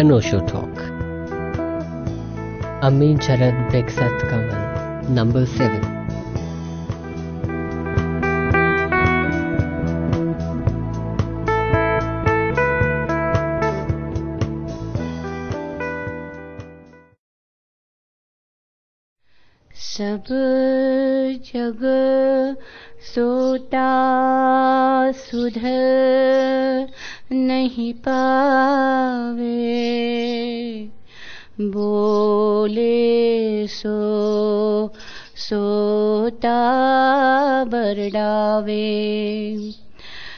an Osho talk. Ami Jarad Beksat Kamal, number 7. सब जग सोता सुधर नहीं पावे। बोले सो सोता बरडावे।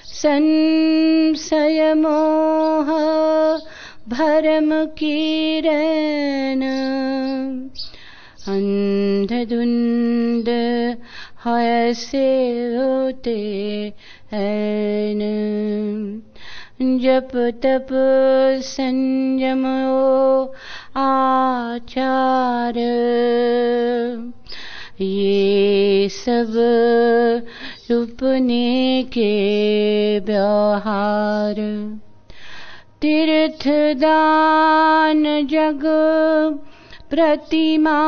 संशय मोह भरम किरण। अंधधुंद हयसे होते हैं। जप तप संयम आचार। ये सब रुपने के व्यवहार। तीर्थ दान जग प्रतिमा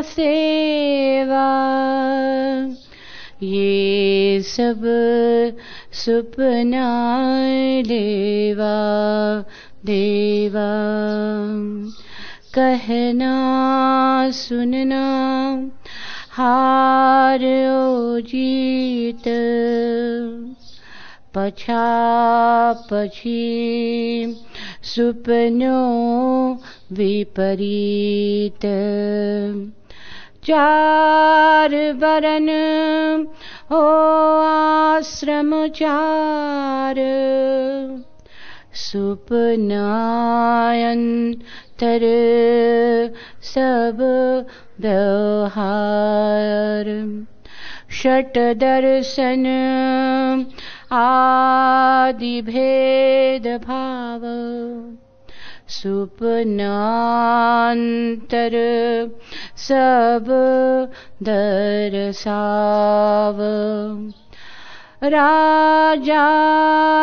सेवा। ये सब सुपना देवा। देवा कहना सुनना हार जीत। पछा पछी सुपनों विपरीत। चार बरन हो आश्रम चार। सुपनायंतर सब व्यवहार। षट दर्शन आदि भेद भाव। सुपनांतर सब दरसाव राजा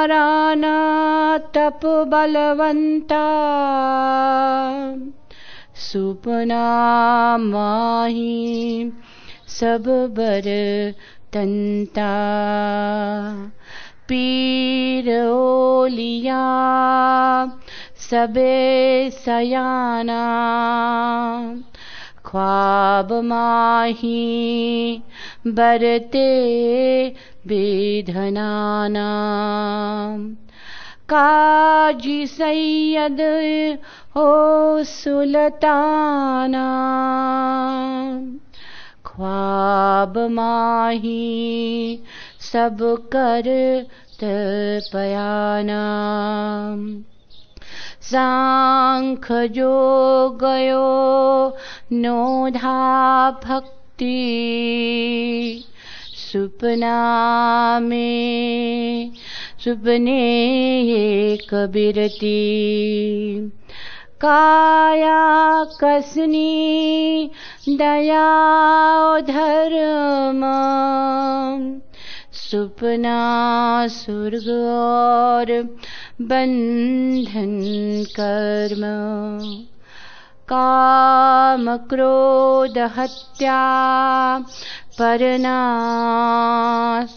राना तप बलवंता सुपना माही सब बर तंता। पीर ओलिया सबे सयाना। ख्वाब माही बरते विधनाना काजी सैयद हो सुलताना। ख्वाब माही सब कर पयाना सांख नोधा भक्ति। सुपनामे सुपने सुप्पने काया कस्नी दया धर्म। सुपना स्वर्ग और बंधन कर्म। काम क्रोध हत्या परनाश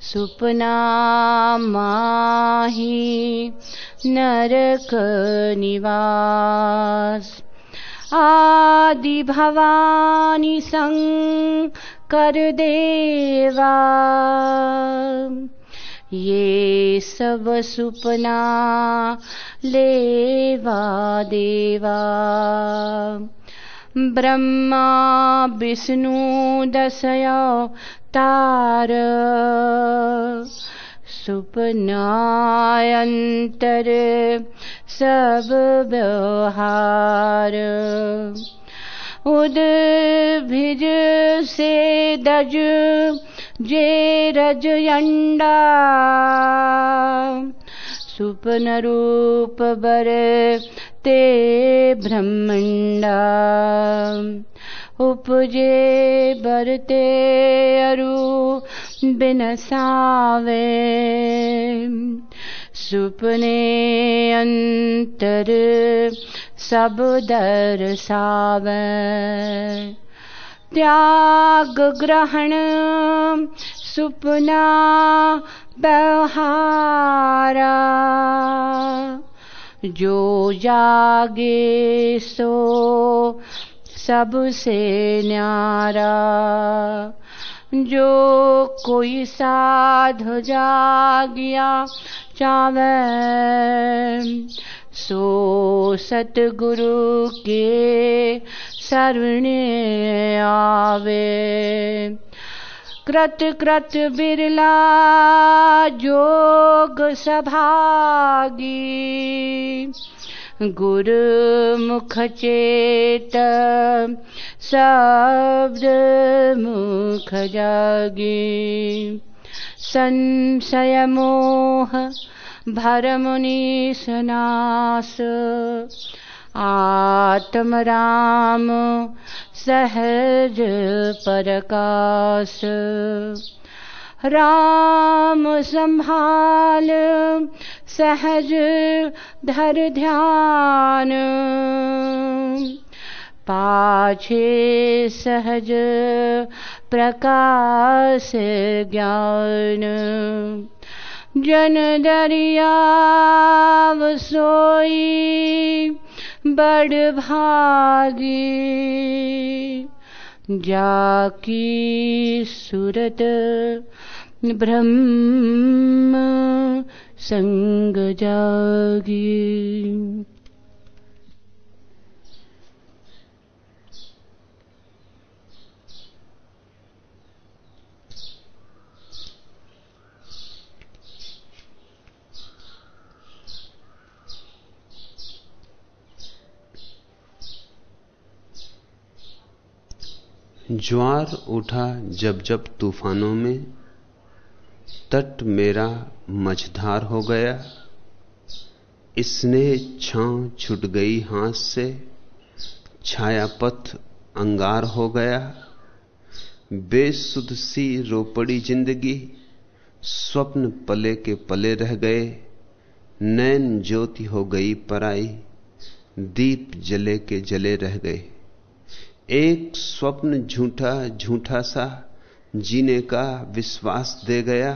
सुपना माही नरक निवास आदि भवानी संग कर देवा ये सब सुपना लेवा देवा। ब्रह्मा विष्णु दशया तार सुपनायंतर सब व्यवहार। उद्भिज से दज जे रज अंडा सुपन रूप बर ते ब्रह्मंडा। उपजे बरते अरु बिनसावे सुपने अंतर सब दर्शावे त्याग ग्रहण सुपना बहारा। जो जागे सो सबसे न्यारा। जो कोई साध जागिया चावे, सो सतगुरु के शरण आवे। कृत कृत बिरला जोग सभागी। गुरुमुखचेत शख संशयमोह भरमुनीसनास आत्मराम सहज परकाश राम संभाल, सहज धर ध्यान। पाछे सहज प्रकाश ज्ञान। जन दरियाव सोई बड़ भागी। जाकी सूरत ब्रह्म संग जागी। ज्वार उठा जब जब तूफानों में तट मेरा मझधार हो गया। स्नेह छांव छुट गई हाथ से छाया पथ अंगार हो गया। बेसुध सी रोपड़ी ज़िंदगी, स्वप्न पले के पले रह गए। नैन ज्योति हो गई पराई, दीप जले के जले रह गए। एक स्वप्न झूठा झूठा सा जीने का विश्वास दे गया।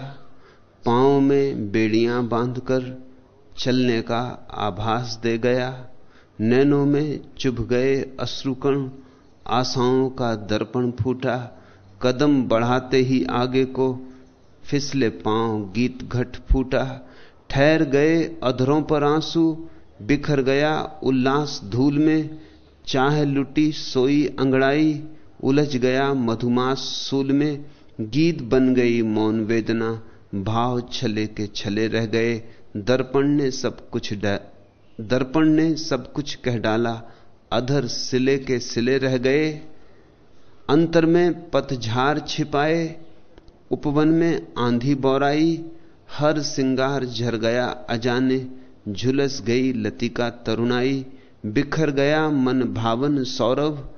पाँव में बेड़ियाँ बांधकर चलने का आभास दे गया। नैनों में चुभ गए अश्रुकण, आशाओं का दर्पण फूटा। कदम बढ़ाते ही आगे को फिसले पाँव गीत घट फूटा। ठहर गए अधरों पर आँसू, बिखर गया उल्लास धूल में। चाह लुटी सोई अंगड़ाई उलझ गया मधुमास सूल में, गीत बन गई मौन वेदना, भाव छले के छले रह गए, दर्पण ने सब कुछ दर्पण ने सब कुछ कह डाला, अधर सिले के सिले रह गए, अंतर में पतझार छिपाए, उपवन में आंधी बौराई, हर सिंगार झर गया अजाने, झुलस गई लतिका तरुणाई, बिखर गया मन भावन सौरभ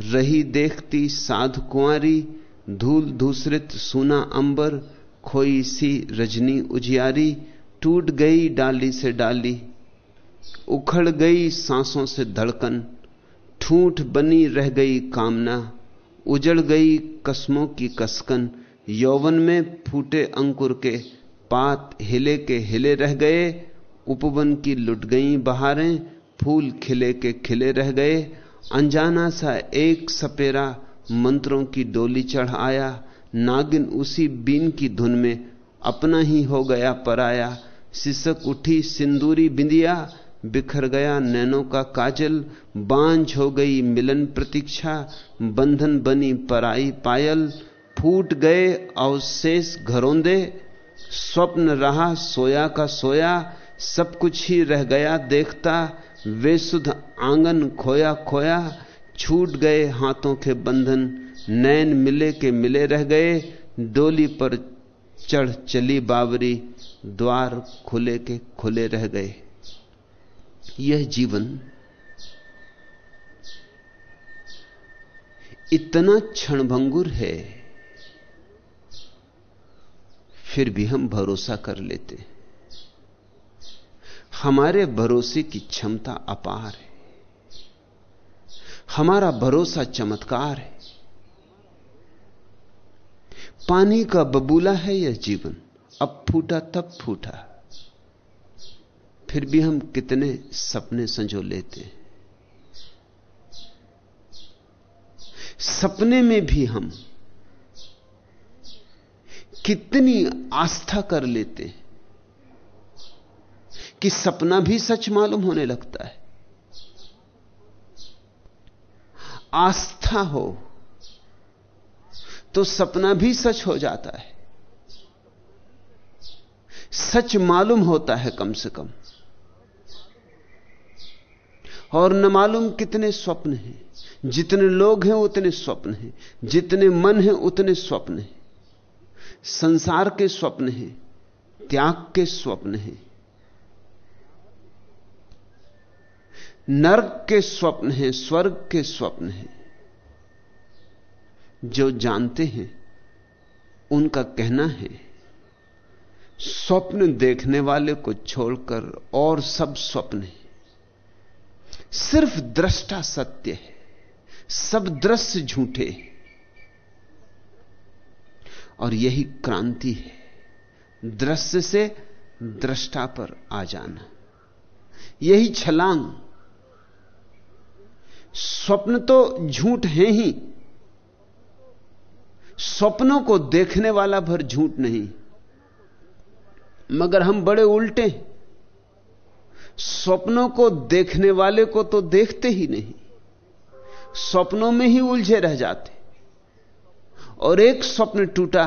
रही देखती साध कुंवारी धूल धूसरित सुना अंबर, खोई सी रजनी उजियारी, टूट गई डाली से डाली, उखड़ गई सांसों से धड़कन, ठूठ बनी रह गई कामना, उजड़ गई कस्मों की कसकन, यौवन में फूटे अंकुर के पात हिले के हिले रह गए, उपवन की लुट गई बहारें, फूल खिले के खिले रह गए अनजाना सा एक सपेरा मंत्रों की डोली चढ़ आया, नागिन उसी बीन की धुन में अपना ही हो गया पराया। सिसक उठी, सिंदूरी बिंदिया, बिखर गया नैनों का काजल। बांझ हो गई मिलन प्रतीक्षा, बंधन बनी पराई पायल। फूट गए अवशेष घरोंदे, स्वप्न रहा सोया का सोया। सब कुछ ही रह गया देखता वे सुध आँगन खोया खोया छूट गए हाथों के बंधन, नैन मिले के मिले रह गए, डोली पर चढ़ चली बावरी, द्वार खुले के खुले रह गए। यह जीवन इतना क्षणभंगुर है, फिर भी हम भरोसा कर लेते हमारे भरोसे की क्षमता अपार है। हमारा भरोसा चमत्कार है। पानी का बबूला है यह जीवन। अब फूटा, तब फूटा। फिर भी हम कितने सपने संजो लेते हैं। सपने में भी हम कितनी आस्था कर लेते हैं। कि सपना भी सच मालूम होने लगता है। आस्था हो तो सपना भी सच हो जाता है। सच मालूम होता है कम से कम। और न मालूम कितने स्वप्न हैं। जितने लोग हैं, उतने स्वप्न हैं। जितने मन हैं, उतने स्वप्न हैं। संसार के स्वप्न हैं, त्याग के स्वप्न हैं। नर्क के स्वप्न हैं, स्वर्ग के स्वप्न हैं। जो जानते हैं, उनका कहना है, स्वप्न देखने वाले को छोड़कर और सब स्वप्न है। सिर्फ़ दृष्टा सत्य है, सब दृश्य झूठे और यही क्रांति है, दृश्य से दृष्टा पर आ जाना। यही छलांग स्वप्न तो झूठ है ही। स्वप्नों को देखने वाला भर झूठ नहीं। मगर हम बड़े उल्टे स्वप्नों को देखने वाले को तो देखते ही नहीं। स्वप्नों में ही उलझे रह जाते। और एक स्वप्न टूटा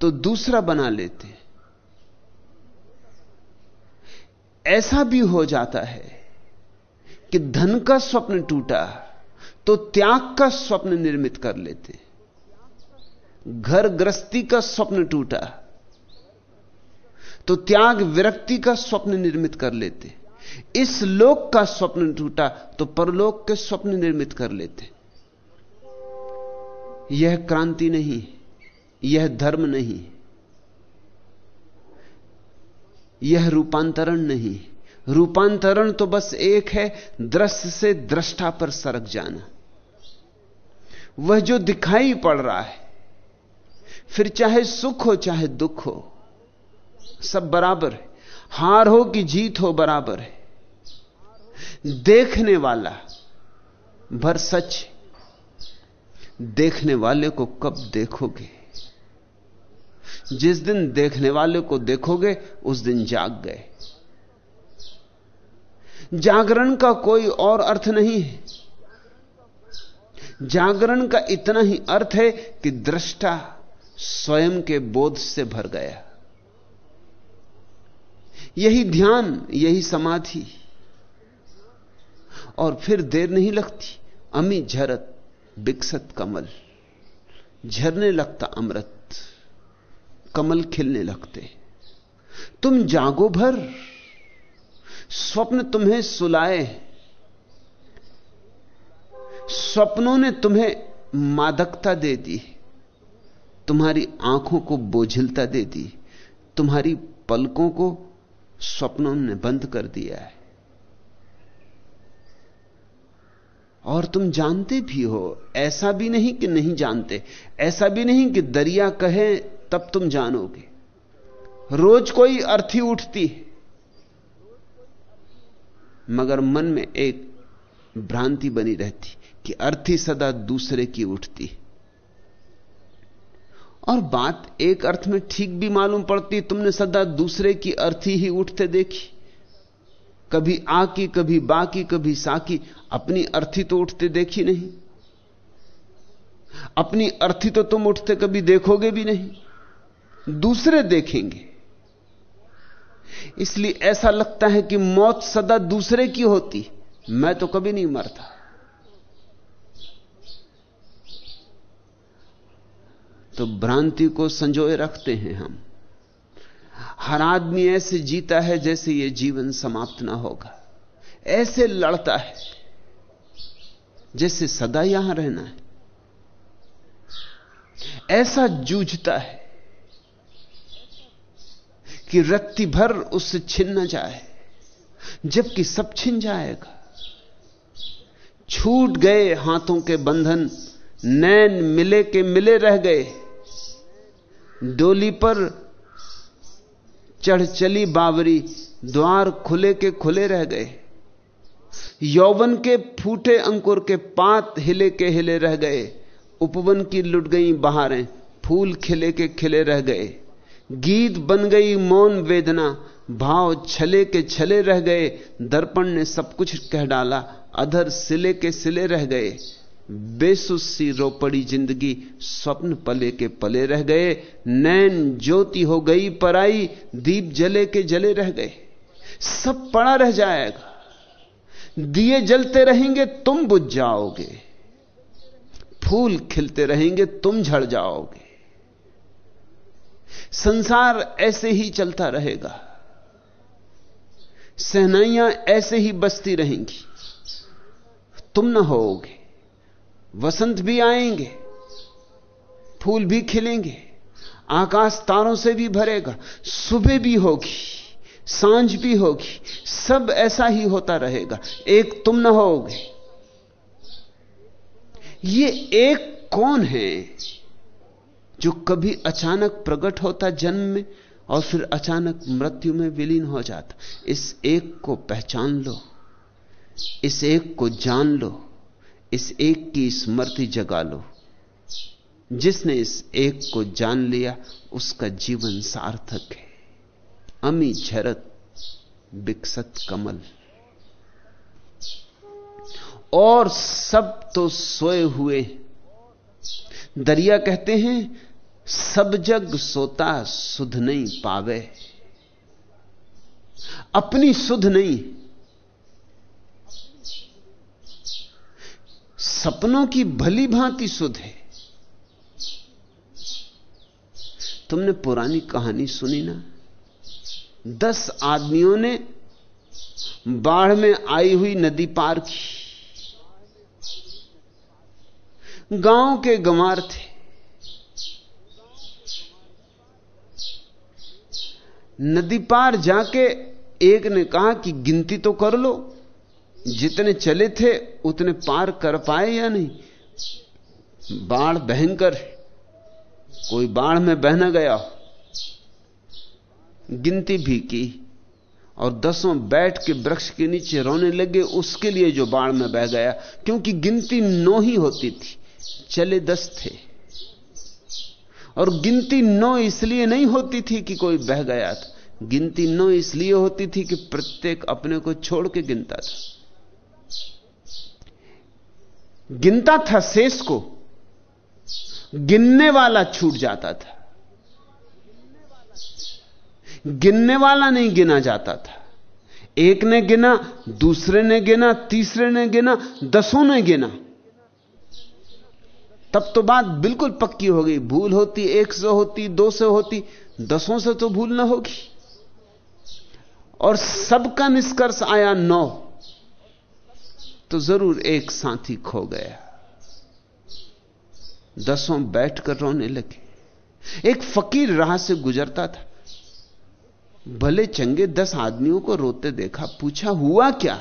तो दूसरा बना लेते। ऐसा भी हो जाता है कि धन का स्वप्न टूटा तो त्याग का स्वप्न निर्मित कर लेते। घर ग्रस्ती का स्वप्न टूटा तो त्याग विरक्ति का स्वप्न निर्मित कर लेते। इस लोक का स्वप्न टूटा तो परलोक के स्वप्न निर्मित कर लेते। यह क्रांति नहीं, यह धर्म नहीं, यह रूपांतरण नहीं। रूपांतरण तो बस एक है, दृश्य से दृष्टा पर सरक जाना। वह जो दिखाई पड़ रहा है, फिर चाहे सुख हो, चाहे दुख हो, सब बराबर है। हार हो कि जीत हो, बराबर है। देखने वाला, भर सच, देखने वाले को कब देखोगे? जिस दिन देखने वाले को देखोगे, उस दिन जाग गए। जागरण का कोई और अर्थ नहीं है। जागरण का इतना ही अर्थ है कि दृष्टा स्वयं के बोध से भर गया। यही ध्यान, यही समाधि। और फिर देर नहीं लगती। अमी झरत, विकसत कमल। झरने लगता अमृत। कमल खिलने लगते। तुम जागो भर। स्वप्न तुम्हें सुलाए स्वप्नों ने तुम्हें मादकता दे दी तुम्हारी आँखों को बोझिलता दे दी तुम्हारी पलकों को स्वप्नों ने बंद कर दिया है। और तुम जानते भी हो, ऐसा भी नहीं कि नहीं जानते, ऐसा भी नहीं कि दरिया कहे, तब तुम जानोगे। रोज कोई अर्थी उठती है। मगर मन में एक भ्रांति बनी रहती कि अर्थी सदा दूसरे की उठती। और बात एक अर्थ में ठीक भी मालूम पड़ती, तुमने सदा दूसरे की अर्थी ही उठते देखी। कभी आ की कभी बा की कभी सा की अपनी अर्थी तो उठते देखी नहीं। अपनी अर्थी तो तुम उठते कभी देखोगे भी नहीं। दूसरे देखेंगे। इसलिए ऐसा लगता है कि मौत सदा दूसरे की होती। मैं तो कभी नहीं मरता। तो भ्रांति को संजोए रखते हैं हम। हर आदमी ऐसे जीता है जैसे यह जीवन समाप्त ना होगा। ऐसे लड़ता है जैसे सदा यहाँ रहना है। ऐसा जूझता है कि रत्ती भर उससे छिन न जाए, जबकि सब छिन जाएगा। छूट गए हाथों के बंधन, नैन मिले के मिले रह गए। डोली पर चढ़ चली बावरी, द्वार खुले के खुले रह गए। यौवन के फूटे अंकुर के पात हिले के हिले रह गए। उपवन की लुट गई बहारें, फूल खिले के खिले रह गए। गीत बन गई मौन वेदना, भाव छले के छले रह गए, दर्पण ने सब कुछ कह डाला, अधर सिले के सिले रह गए। बेसुसी रो पड़ी ज़िंदगी स्वप्न पले के पले रह गए, नैन ज्योति हो गई पराई, दीप जले के जले रह गए। सब पड़ा रह जाएगा, दिए जलते रहेंगे तुम बुझ जाओगे, फूल खिलते रहेंगे तुम झड़ जाओगे। संसार ऐसे ही चलता रहेगा। सहनाइयाँ ऐसे ही बसती रहेंगी। तुम न होोगे वसंत भी आएँगे। फूल भी खिलेंगे। आकाश तारों से भी भरेगा। सुबह भी होगी। साँझ भी होगी। सब ऐसा ही होता रहेगा। एक तुम ना होगे ये एक कौन है? जो कभी अचानक प्रकट होता जन्म में और फिर अचानक मृत्यु में विलीन हो जाता। इस एक को पहचान लो। इस एक को जान लो। इस एक की स्मृति जगा लो। जिसने इस एक को जान लिया, उसका जीवन सार्थक है। अमी झरत विकसत कमल। और सब तो सोए हुए। दरिया कहते हैं सब जग सोता सुध नहीं पावे। अपनी सुध नहीं। सपनों की भली भांति सुध है। तुमने पुरानी कहानी सुनी ना? दस आदमियों ने बाढ़ में आई हुई नदी पार की। गाँव के गंवार थे। नदी पार जाके एक ने कहा कि गिनती तो कर लो, जितने चले थे उतने पार कर पाए या नहीं? बाढ़ भयंकर कोई बाढ़ में बहना गया हो। गिनती भी की और दसों बैठ के वृक्ष के नीचे रोने लगे, उसके लिए जो बाढ़ में बह गया, क्योंकि गिनती नौ ही होती थी, चले दस थे। और गिनती नौ इसलिए नहीं होती थी कि कोई बह गया था। गिनती नौ इसलिए होती थी कि प्रत्येक अपने को छोड़ के गिनता था। गिनता था शेष को, गिनने वाला छूट जाता था। गिनने वाला नहीं गिना जाता था। एक ने गिना, दूसरे ने गिना, तीसरे ने गिना, दसों ने गिना। तब तो बात बिल्कुल पक्की हो गई। भूल होती, एक से होती, दो से होती, दसों से तो भूल ना होगी। और सबका निष्कर्ष आया नौ। तो ज़रूर एक साथी खो गया। दसों बैठकर रोने लगे। एक फकीर राह से गुजरता था। भले चंगे दस आदमियों को रोते देखा, पूछा, हुआ क्या?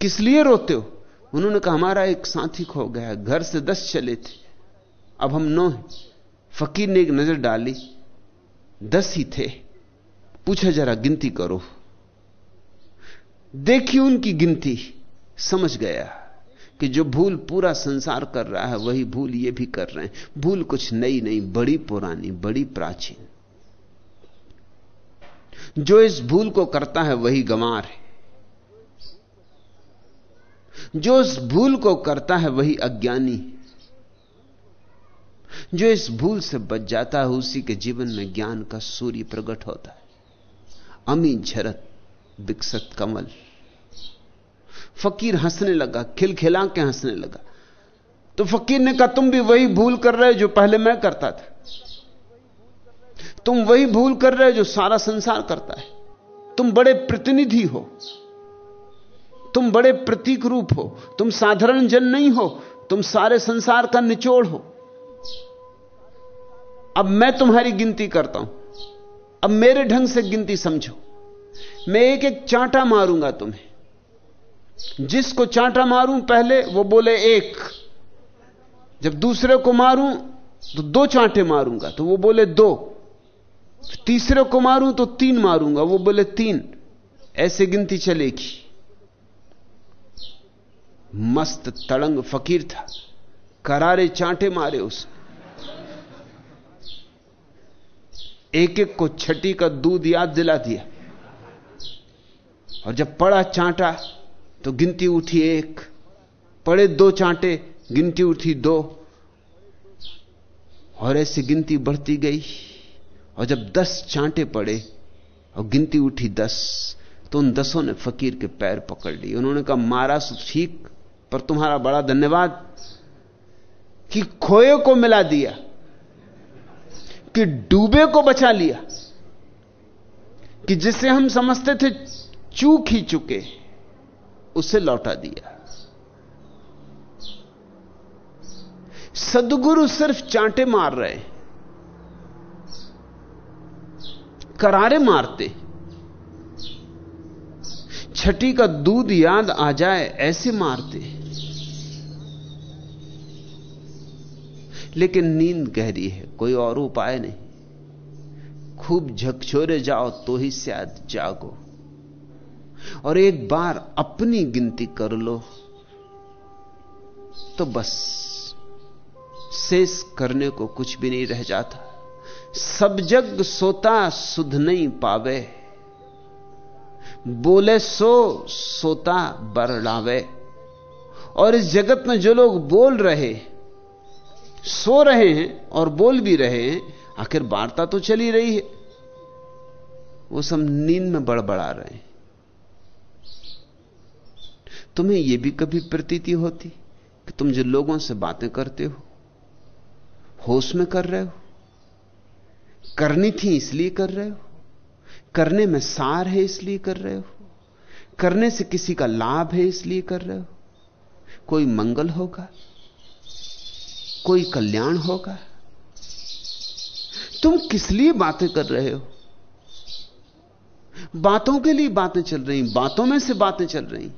किस लिए रोते हो? उन्होंने कहा, हमारा एक साथी खो गया। घर से दस चले थे। अब हम नौ हैं। फकीर ने एक नज़र डाली। दस ही थे। पूछा जरा, गिनती करो। देखी उनकी गिनती। समझ गया कि जो भूल पूरा संसार कर रहा है, वही भूल ये भी कर रहे हैं। भूल कुछ नई नहीं, बड़ी पुरानी, बड़ी प्राचीन। जो इस भूल को करता है, वही गंवार है। जो इस भूल को करता है, वही अज्ञानी जो इस भूल से बच जाता है, उसी के जीवन में ज्ञान का सूर्य प्रकट होता है। अमी झरत विकसत कमल। फकीर हंसने लगा, खिलखिला के हंसने लगा। तो फकीर ने कहा, तुम भी वही भूल कर रहे हो जो पहले मैं करता था। तुम वही भूल कर रहे हो जो सारा संसार करता है। तुम बड़े प्रतिनिधि हो। तुम बड़े प्रतीक रूप हो। तुम साधारण जन नहीं हो। तुम सारे संसार का निचोड़ हो। अब मैं तुम्हारी गिनती करता हूँ। अब मेरे ढंग से गिनती समझो। मैं एक एक चांटा मारूँगा तुम्हें। जिसको चांटा मारूं, पहले वो बोले एक। जब दूसरे को मारूं तो दो चांटे मारूँगा। तो वो बोले दो। तीसरे को मारूं तो तीन मारूँगा। वो बोले तीन। ऐसे गिनती चलेगी। मस्त तड़ंग फकीर था। करारे चांटे मारे उसने। एक एक को छठी का दूध याद दिला दिया। और जब पड़ा चांटा तो गिनती उठी एक। पड़े दो चांटे, गिनती उठी दो। और ऐसी गिनती बढ़ती गई। और जब दस चांटे पड़े, और गिनती उठी दस तो उन दसों ने फकीर के पैर पकड़ लिए। उन्होंने कहा, मारा सो ठीक, पर तुम्हारा बड़ा धन्यवाद कि खोए को मिला दिया। कि डूबे को बचा लिया कि जिसे हम समझते थे चूक ही चुके उसे लौटा दिया। सदगुरु सिर्फ़ चांटे मार रहे करारे मारते, छठी का दूध याद आ जाए ऐसे मारते लेकिन नींद गहरी है, कोई और उपाय नहीं। खूब झकझोरे जाओ तो ही शायद जागो। और एक बार अपनी गिनती कर लो तो बस शेष करने को कुछ भी नहीं रह जाता। सब जग सोता सुध नहीं पावे, बोले सो सोता बरड़ावे और इस जगत में जो लोग बोल रहे सो रहे हैं और बोल भी रहे हैं, आखिर वार्ता तो चली रही है। वो सब नींद में बड़बड़ा रहे हैं। तुम्हें यह भी कभी प्रतीति होती कि तुम जो लोगों से बातें करते हो, होश में कर रहे हो, करनी थी इसलिए कर रहे हो, करने में सार है इसलिए कर रहे हो, करने से किसी का लाभ है इसलिए कर रहे हो, कोई मंगल होगा? कोई कल्याण होगा? तुम किस लिए बातें कर रहे हो? बातों के लिए बातें चल रही, बातों में से बातें चल रही,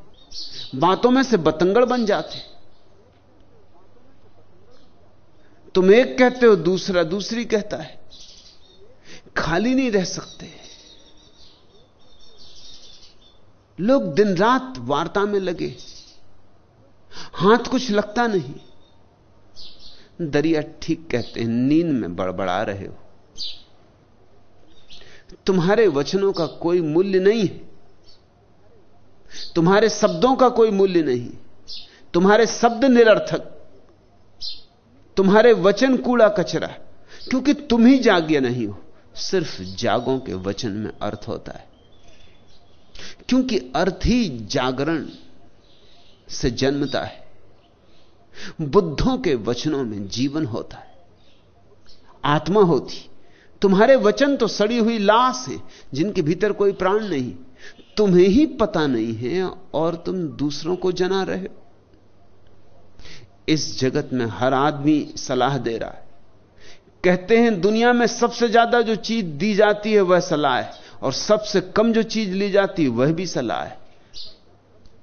बातों में से बतंगड़ बन जाते। तुम एक कहते हो, दूसरा दूसरी कहता है। खाली नहीं रह सकते। लोग दिन रात वार्ता में लगे। हाथ कुछ लगता नहीं। दरिया ठीक कहते हैं, नींद में बड़बड़ा रहे हो। तुम्हारे वचनों का कोई मूल्य नहीं है। तुम्हारे शब्दों का कोई मूल्य नहीं। तुम्हारे शब्द निरर्थक। तुम्हारे वचन कूड़ा कचरा। क्योंकि तुम ही जाग्य नहीं हो, सिर्फ़ जागों के वचन में अर्थ होता है। क्योंकि अर्थ ही जागरण से जन्मता है। बुद्धों के वचनों में जीवन होता है। आत्मा होती। तुम्हारे वचन तो सड़ी हुई लाश है, जिनके भीतर कोई प्राण नहीं। तुम्हें ही पता नहीं है और तुम दूसरों को जना रहे हो। इस जगत में हर आदमी सलाह दे रहा है। कहते हैं, दुनिया में सबसे ज़्यादा जो चीज़ दी जाती है, वह सलाह है। और सबसे कम जो चीज़ ली जाती है, वह भी सलाह है।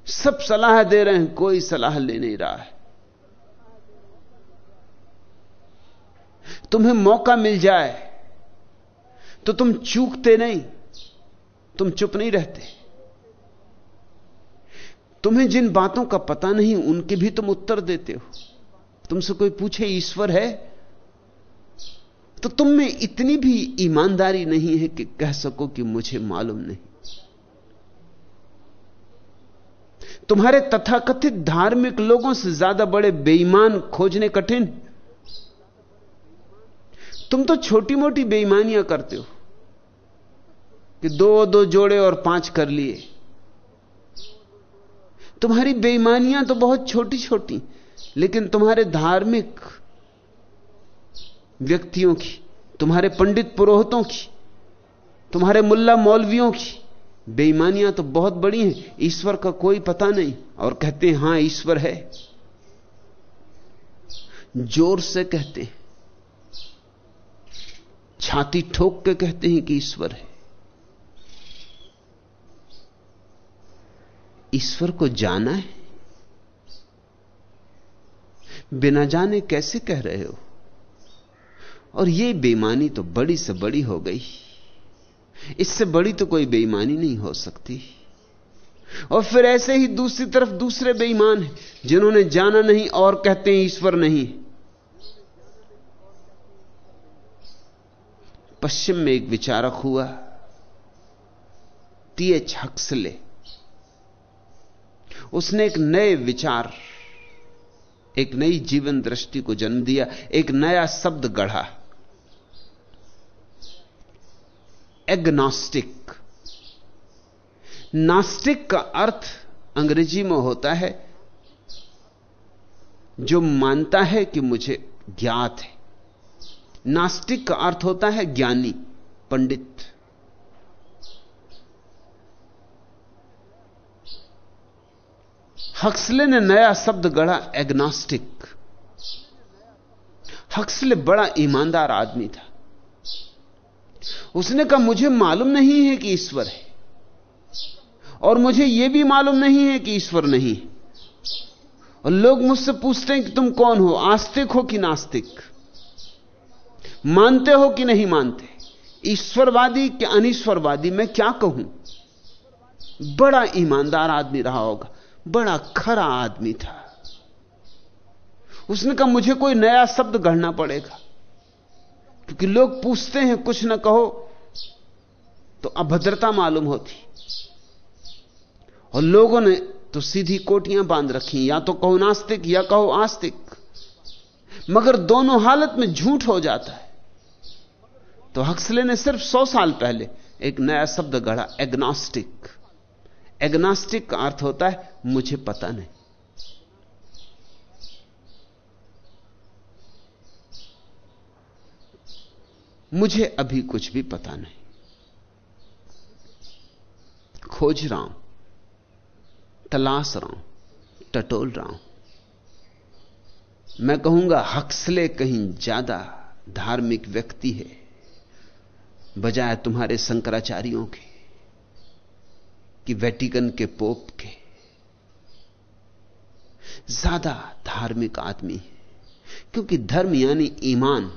सब सलाह दे रहे हैं, कोई सलाह ले नहीं रहा है। तुम्हें मौका मिल जाए तो तुम चूकते नहीं, तुम चुप नहीं रहते। तुम्हें जिन बातों का पता नहीं, उनके भी तुम उत्तर देते हो। तुमसे कोई पूछे, ईश्वर है? तो तुम में इतनी भी ईमानदारी नहीं है कि कह सको कि मुझे मालूम नहीं। तुम्हारे तथाकथित धार्मिक लोगों से ज़्यादा बड़े बेईमान, खोजने कठिन तुम तो छोटी मोटी बेईमानियाँ करते हो कि दो दो जोड़े और पाँच कर लिए। तुम्हारी बेईमानियाँ तो बहुत छोटी छोटी लेकिन तुम्हारे धार्मिक व्यक्तियों की, तुम्हारे पंडित पुरोहितों की, तुम्हारे मुल्ला मौलवियों की बेईमानियाँ तो बहुत बड़ी हैं। ईश्वर का कोई पता नहीं और कहते हैं, हाँ, ईश्वर है। ज़ोर से कहते हैं। छाती ठोक के कहते हैं कि ईश्वर है। ईश्वर को जाना है। बिना जाने कैसे कह रहे हो? और ये बेईमानी तो बड़ी से बड़ी हो गई। इससे बड़ी तो कोई बेईमानी नहीं हो सकती। और फिर ऐसे ही दूसरी तरफ़ दूसरे बेईमान हैं, जिन्होंने जाना नहीं और कहते हैं ईश्वर नहीं। पश्चिम में एक विचारक हुआ, टीएच हक्सले। उसने एक नए विचार, एक नई जीवन दृष्टि को जन्म दिया, एक नया शब्द गढ़ा। एग्नोस्टिक। नास्तिक का अर्थ अंग्रेज़ी में होता है, जो मानता है कि मुझे ज्ञात है। नास्तिक का अर्थ होता है ज्ञानी, पंडित। हक्सले ने नया शब्द गढ़ा एग्नास्टिक हक्सले बड़ा ईमानदार आदमी था। उसने कहा, मुझे मालूम नहीं है कि ईश्वर है, और मुझे यह भी मालूम नहीं है कि ईश्वर नहीं और लोग मुझसे पूछते हैं कि तुम कौन हो, आस्तिक हो कि नास्तिक? मानते हो कि नहीं मानते? ईश्वरवादी के अनिश्वरवादी मैं क्या कहूँ? बड़ा ईमानदार आदमी रहा होगा, बड़ा खरा आदमी था। उसने कहा, मुझे कोई नया शब्द गढ़ना पड़ेगा। क्योंकि लोग पूछते हैं, कुछ ना कहो तो अभद्रता मालूम होती। और लोगों ने तो सीधी कोटियाँ बाँध रखी, या तो कहो नास्तिक, या कहो आस्तिक। मगर दोनों हालत में झूठ हो जाता है। तो हक्सले ने सिर्फ़ सौ साल पहले एक नया शब्द गढ़ा एग्नोस्टिक एग्नास्टिक का अर्थ होता है, मुझे पता नहीं। मुझे अभी कुछ भी पता नहीं। खोज रहा हूँ, तलाश रहा हूँ, टटोल रहा हूँ। मैं कहूँगा, हक्सले कहीं ज़्यादा धार्मिक व्यक्ति है। बजाय तुम्हारे शंकराचार्यों के, कि वेटिकन के पोप के। ज़्यादा धार्मिक आदमी है, क्योंकि धर्म यानी ईमान।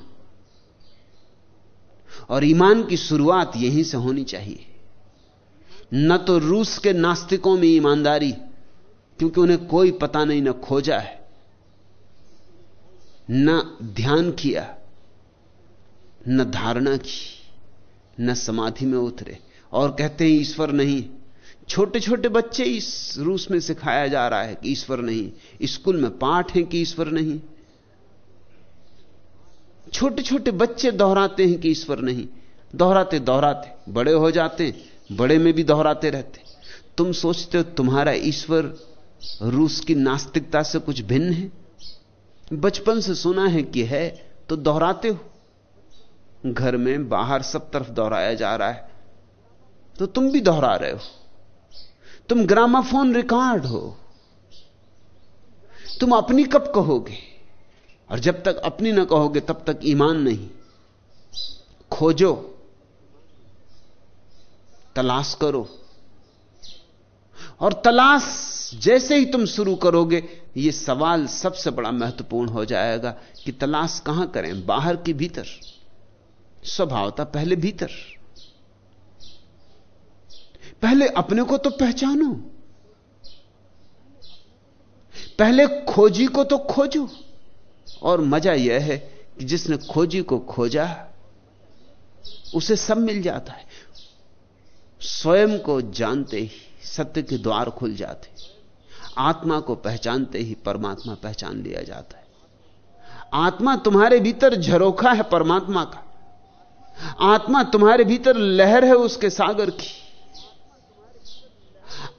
और ईमान की शुरुआत यहीं से होनी चाहिए। न तो रूस के नास्तिकों में ईमानदारी, क्योंकि उन्हें कोई पता नहीं, ना खोजा है, न ध्यान किया, न धारणा की। न समाधि में उतरे और कहते हैं, ईश्वर नहीं। छोटे छोटे बच्चे इस रूस में सिखाया जा रहा है कि ईश्वर नहीं। स्कूल में पाठ है कि ईश्वर नहीं। छोटे छोटे बच्चे दोहराते हैं कि ईश्वर नहीं। दोहराते दोहराते। बड़े हो जाते बड़े में भी दोहराते रहते तुम सोचते हो तुम्हारा ईश्वर रूस की नास्तिकता से कुछ भिन्न है? बचपन से सुना है कि है तो दोहराते हो। घर में बाहर सब तरफ़ दोहराया जा रहा है। तो तुम भी दोहरा रहे हो। तुम ग्रामाफोन रिकॉर्ड हो। तुम अपनी कब कहोगे? और जब तक अपनी ना कहोगे, तब तक ईमान नहीं। खोजो। तलाश करो। और तलाश जैसे ही तुम शुरू करोगे यह सवाल सबसे बड़ा महत्वपूर्ण हो जाएगा कि तलाश कहाँ करें? बाहर की भीतर। स्वभावता पहले भीतर। पहले अपने को तो पहचानो। पहले खोजी को तो खोजो। और मज़ा यह है कि जिसने खोजी को खोजा, उसे सब मिल जाता है। स्वयं को जानते ही सत्य के द्वार खुल जाते आत्मा को पहचानते ही परमात्मा पहचान लिया जाता है। आत्मा तुम्हारे भीतर झरोखा है परमात्मा का। आत्मा तुम्हारे भीतर लहर है उसके सागर की।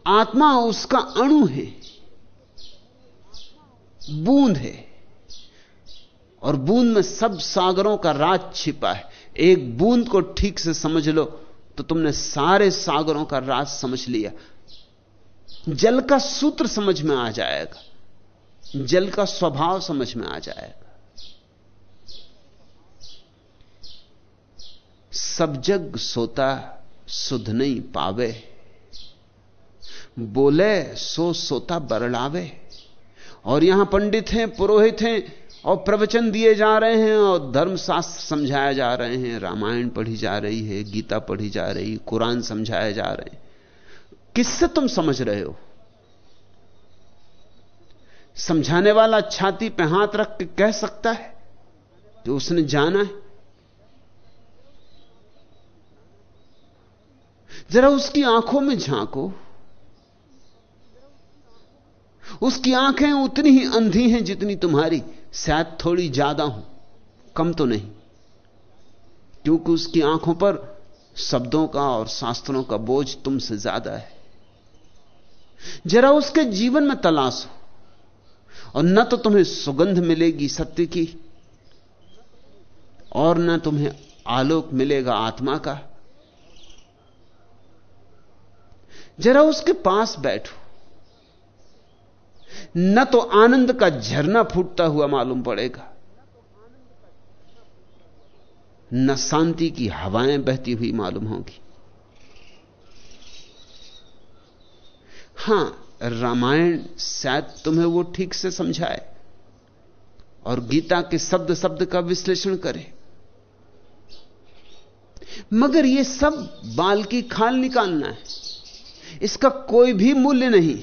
आत्मा उसका अणु है, बूंद है, और बूंद में सब सागरों का राज छिपा है। एक बूंद को ठीक से समझ लो तो तुमने सारे सागरों का राज समझ लिया। जल का सूत्र समझ में आ जाएगा, जल का स्वभाव समझ में आ जाएगा। सब जग सोता सुध नहीं पावे। बोले, सो सोता बरलावे। और यहाँ पंडित हैं, पुरोहित हैं, और प्रवचन दिए जा रहे हैं, और धर्मशास्त्र समझाया जा रहे हैं, रामायण पढ़ी जा रही है, गीता पढ़ी जा रही, कुरान समझाया जा रहे हैं। किससे तुम समझ रहे हो? समझाने वाला छाती पे हाथ रख के कह सकता है जो उसने जाना है। जरा उसकी आँखों में झांको। उसकी आँखें उतनी ही अंधी हैं जितनी तुम्हारी। शायद थोड़ी ज़्यादा हो, कम तो नहीं। क्योंकि उसकी आँखों पर शब्दों का और शास्त्रों का बोझ तुमसे ज़्यादा है। जरा उसके जीवन में तलाश हो, और न तो तुम्हें सुगंध मिलेगी सत्य की, और न तुम्हें आलोक मिलेगा आत्मा का। जरा उसके पास बैठो। न तो आनंद का झरना फूटता हुआ मालूम पड़ेगा, न शांति की हवाएँ बहती हुई मालूम होगी। हाँ, रामायण शायद तुम्हें वो ठीक से समझाए और गीता के शब्द शब्द का विश्लेषण करे। मगर यह सब बाल की खाल निकालना है। इसका कोई भी मूल्य नहीं।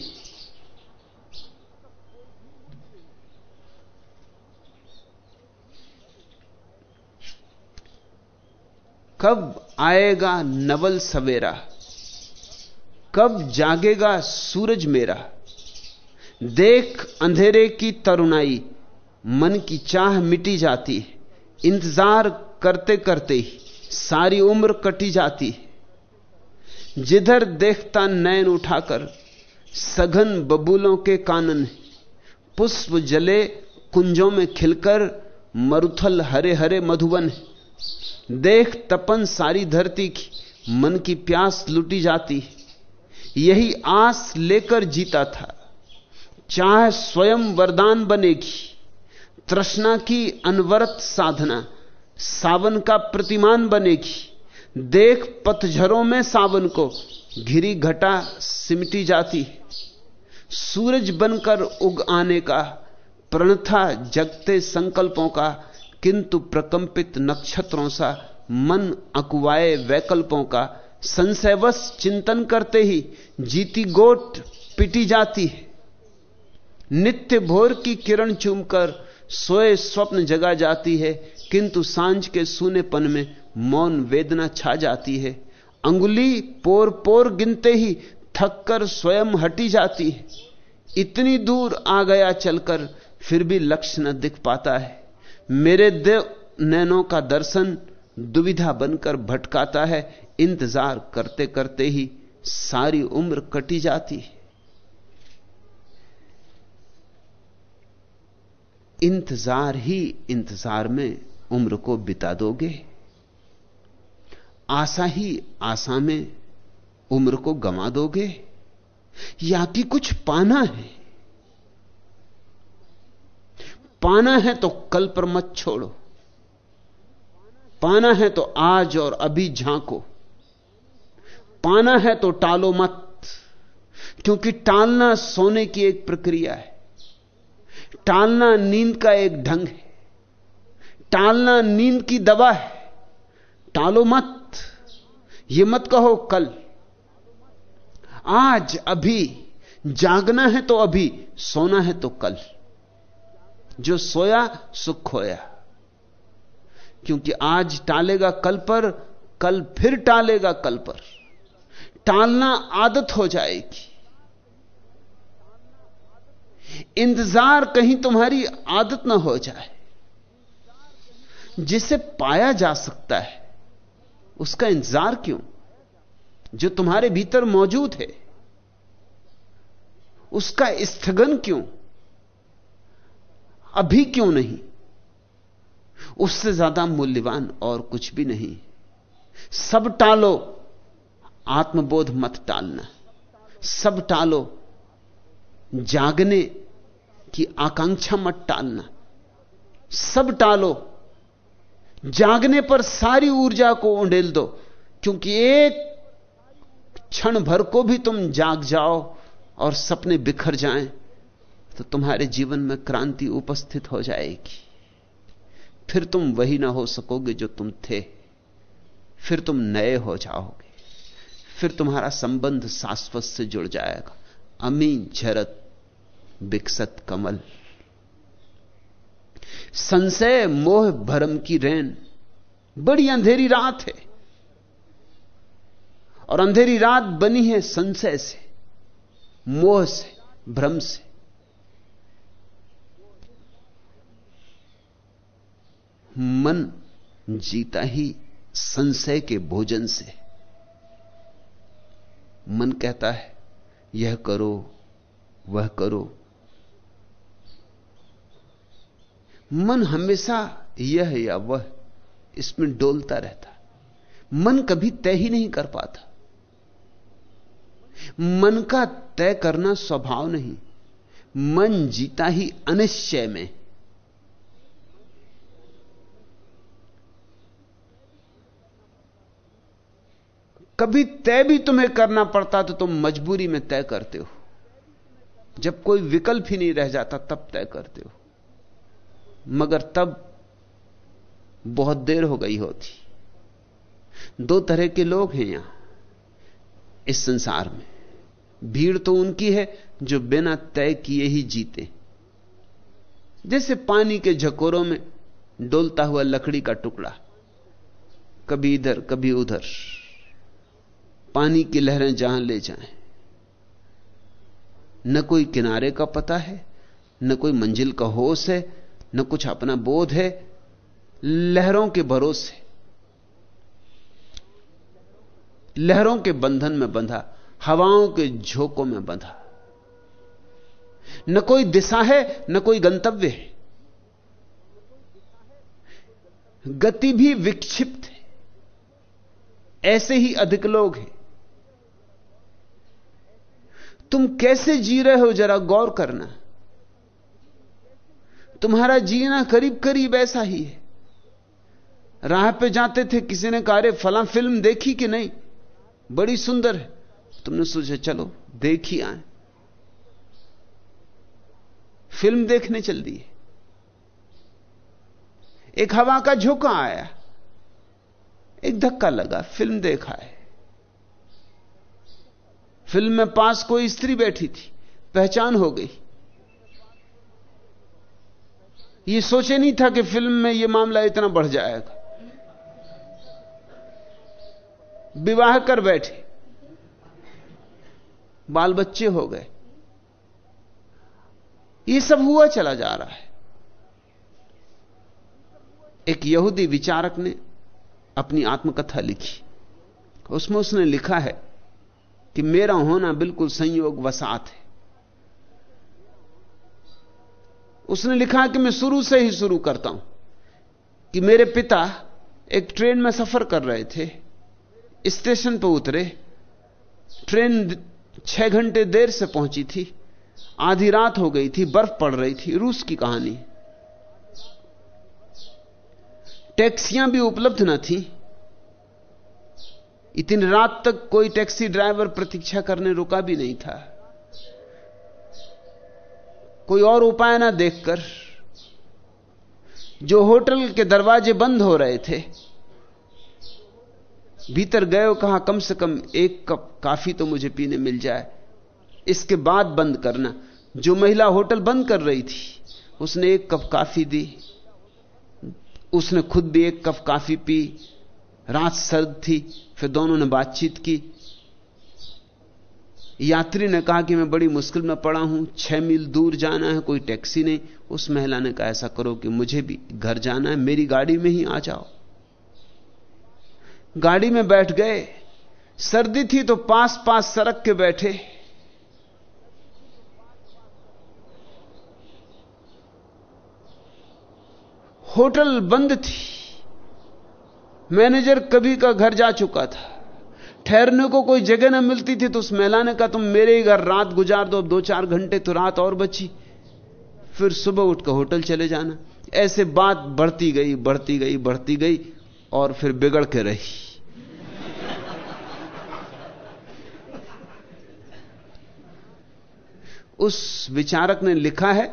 कब आएगा नवल सवेरा? कब जागेगा सूरज मेरा? देख अंधेरे की तरुणाई, मन की चाह मिटी जाती, इंतज़ार करते करते ही सारी उम्र कटी जाती। है जिधर देखता नैन उठाकर, सघन बबूलों के कानन पुष्प जले कुंजों में खिलकर, मरुथल हरे हरे मधुबन है। देख तपन सारी धरती की, मन की प्यास लुटी जाती यही आस लेकर जीता था। चाहे स्वयं वरदान बनेगी। तृष्णा की अनवरत साधना, सावन का प्रतिमान बनेगी। देख पतझरों में सावन को, घिरी घटा सिमटी जाती। सूरज बनकर उग आने का प्रण था जगते संकल्पों का, किंतु प्रकंपित नक्षत्रों सा, मन अकुवाए वैकल्पों का। संशयवश चिंतन करते ही जीती गोट पिटी जाती है। नित्य भोर की किरण चूमकर सोए स्वप्न जगा जाती है, किंतु साँझ के सूनेपन में मौन वेदना छा जाती है। अंगुली पोर पोर गिनते ही थककर स्वयं हटी जाती है। इतनी दूर आ गया चलकर फिर भी लक्ष्य न दिख पाता है। मेरे देव नैनों का दर्शन दुविधा बनकर भटकाता है। इंतज़ार करते करते ही सारी उम्र कटी जाती है। इंतज़ार ही इंतज़ार में उम्र को बिता दोगे। आशा ही आशा में उम्र को गंवा दोगे? या कि कुछ पाना है? पाना है तो कल पर मत छोड़ो। पाना है तो आज और अभी झांको। पाना है तो टालो मत, क्योंकि टालना सोने की एक प्रक्रिया है। टालना नींद का एक ढंग है। टालना नींद की दवा है। टालो मत। ये मत कहो कल। आज, अभी, जागना है तो अभी, सोना है तो कल। जो सोया सुख खोया। क्योंकि आज टालेगा कल पर, कल फिर टालेगा कल पर। टालना आदत हो जाएगी। इंतज़ार कहीं तुम्हारी आदत ना हो जाए। जिसे पाया जा सकता है। उसका इंतज़ार क्यों? जो तुम्हारे भीतर मौजूद है, उसका स्थगन क्यों? अभी क्यों नहीं? उससे ज़्यादा मूल्यवान और कुछ भी नहीं। सब टालो, आत्मबोध मत टालना। सब टालो, जागने की आकांक्षा मत टालना। सब टालो जागने पर सारी ऊर्जा को उंडेल दो, क्योंकि एक क्षण भर को भी तुम जाग जाओ और सपने बिखर जाएँ तो तुम्हारे जीवन में क्रांति उपस्थित हो जाएगी। फिर तुम वही ना हो सकोगे जो तुम थे। फिर तुम नए हो जाओगे। फिर तुम्हारा संबंध शाश्वत से जुड़ जाएगा। अमी झरत विकसत कमल। संशय, मोह, भरम की रैन। बड़ी अंधेरी रात है। और अंधेरी रात बनी है संशय से, मोह से, भ्रम से। मन जीता ही संशय के भोजन से। मन कहता है, यह करो, वह करो। मन हमेशा यह या वह, इसमें डोलता रहता। मन कभी तय ही नहीं कर पाता। मन का तय करना स्वभाव नहीं। मन जीता ही अनिश्चय में। कभी तय भी तुम्हें करना पड़ता तो तुम मजबूरी में तय करते हो। जब कोई विकल्प ही नहीं रह जाता, तब तय करते हो। मगर तब बहुत देर हो गई होती। दो तरह के लोग हैं यहाँ, इस संसार में। भीड़ तो उनकी है जो बिना तय किए ही जीते। जैसे पानी के झकोरों में डोलता हुआ लकड़ी का टुकड़ा, कभी इधर, कभी उधर। पानी की लहरें जहाँ ले जाएँ। न कोई किनारे का पता है, न कोई मंजिल का होश है न कुछ अपना बोध है, लहरों के भरोसे। लहरों के बंधन में बंधा, हवाओं के झोंकों में बंधा। न कोई दिशा है, न कोई गंतव्य है। गति भी विक्षिप्त है। ऐसे ही अधिक लोग हैं। तुम कैसे जी रहे हो, जरा गौर करना। तुम्हारा जीना करीब करीब ऐसा ही है। राह पे जाते थे, किसी ने कहा फला फ़िल्म देखी कि नहीं? बड़ी सुंदर है। तुमने सोचा, चलो, देख आए। फ़िल्म देखने चल दिए। एक हवा का झोंका आया। एक धक्का लगा, फ़िल्म देखा है। फ़िल्म में पास कोई स्त्री बैठी थी, पहचान हो गई। ये सोचे नहीं था कि फ़िल्म में यह मामला इतना बढ़ जाएगा। विवाह कर बैठे। बाल बच्चे हो गए। ये सब हुआ चला जा रहा है। एक यहूदी विचारक ने अपनी आत्मकथा लिखी। उसमें उसने लिखा है कि मेरा होना बिल्कुल संयोग वसात है। उसने लिखा कि मैं शुरू से ही शुरू करता हूँ कि मेरे पिता एक ट्रेन में सफ़र कर रहे थे, स्टेशन पर उतरे। ट्रेन छह घंटे देर से पहुँची थी, आधी रात हो गई थी, बर्फ़ पड़ रही थी, रूस की कहानी। टैक्सियाँ भी उपलब्ध न थी। इतनी रात तक कोई टैक्सी ड्राइवर प्रतीक्षा करने रुका भी नहीं था। कोई और उपाय ना देखकर जो होटल के दरवाजे बंद हो रहे थे, भीतर गए और कहा कम से कम एक कप काफ़ी तो मुझे पीने मिल जाए। इसके बाद बंद करना। जो महिला होटल बंद कर रही थी, उसने एक कप काफ़ी दी। उसने खुद भी एक कप काफ़ी पी। रात सर्द थी, फिर दोनों ने बातचीत की। यात्री ने कहा कि मैं बड़ी मुश्किल में पड़ा हूँ, छह मील दूर जाना है, कोई टैक्सी नहीं। उस महिला ने कहा, ऐसा करो कि मुझे भी घर जाना है, मेरी गाड़ी में ही आ जाओ। गाड़ी में बैठ गए। सर्दी थी तो पास पास सड़क के बैठे। होटल बंद थी। मैनेजर कभी का घर जा चुका था। ठहरने को कोई जगह ना मिलती थी तो उस महिला ने कहा तुम मेरे ही घर रात गुजार दो दो चार घंटे तो रात और बची। फिर सुबह उठकर होटल चले जाना। ऐसे बात बढ़ती गई बढ़ती गई बढ़ती गई, और फिर बिगड़ के रही। उस विचारक ने लिखा है,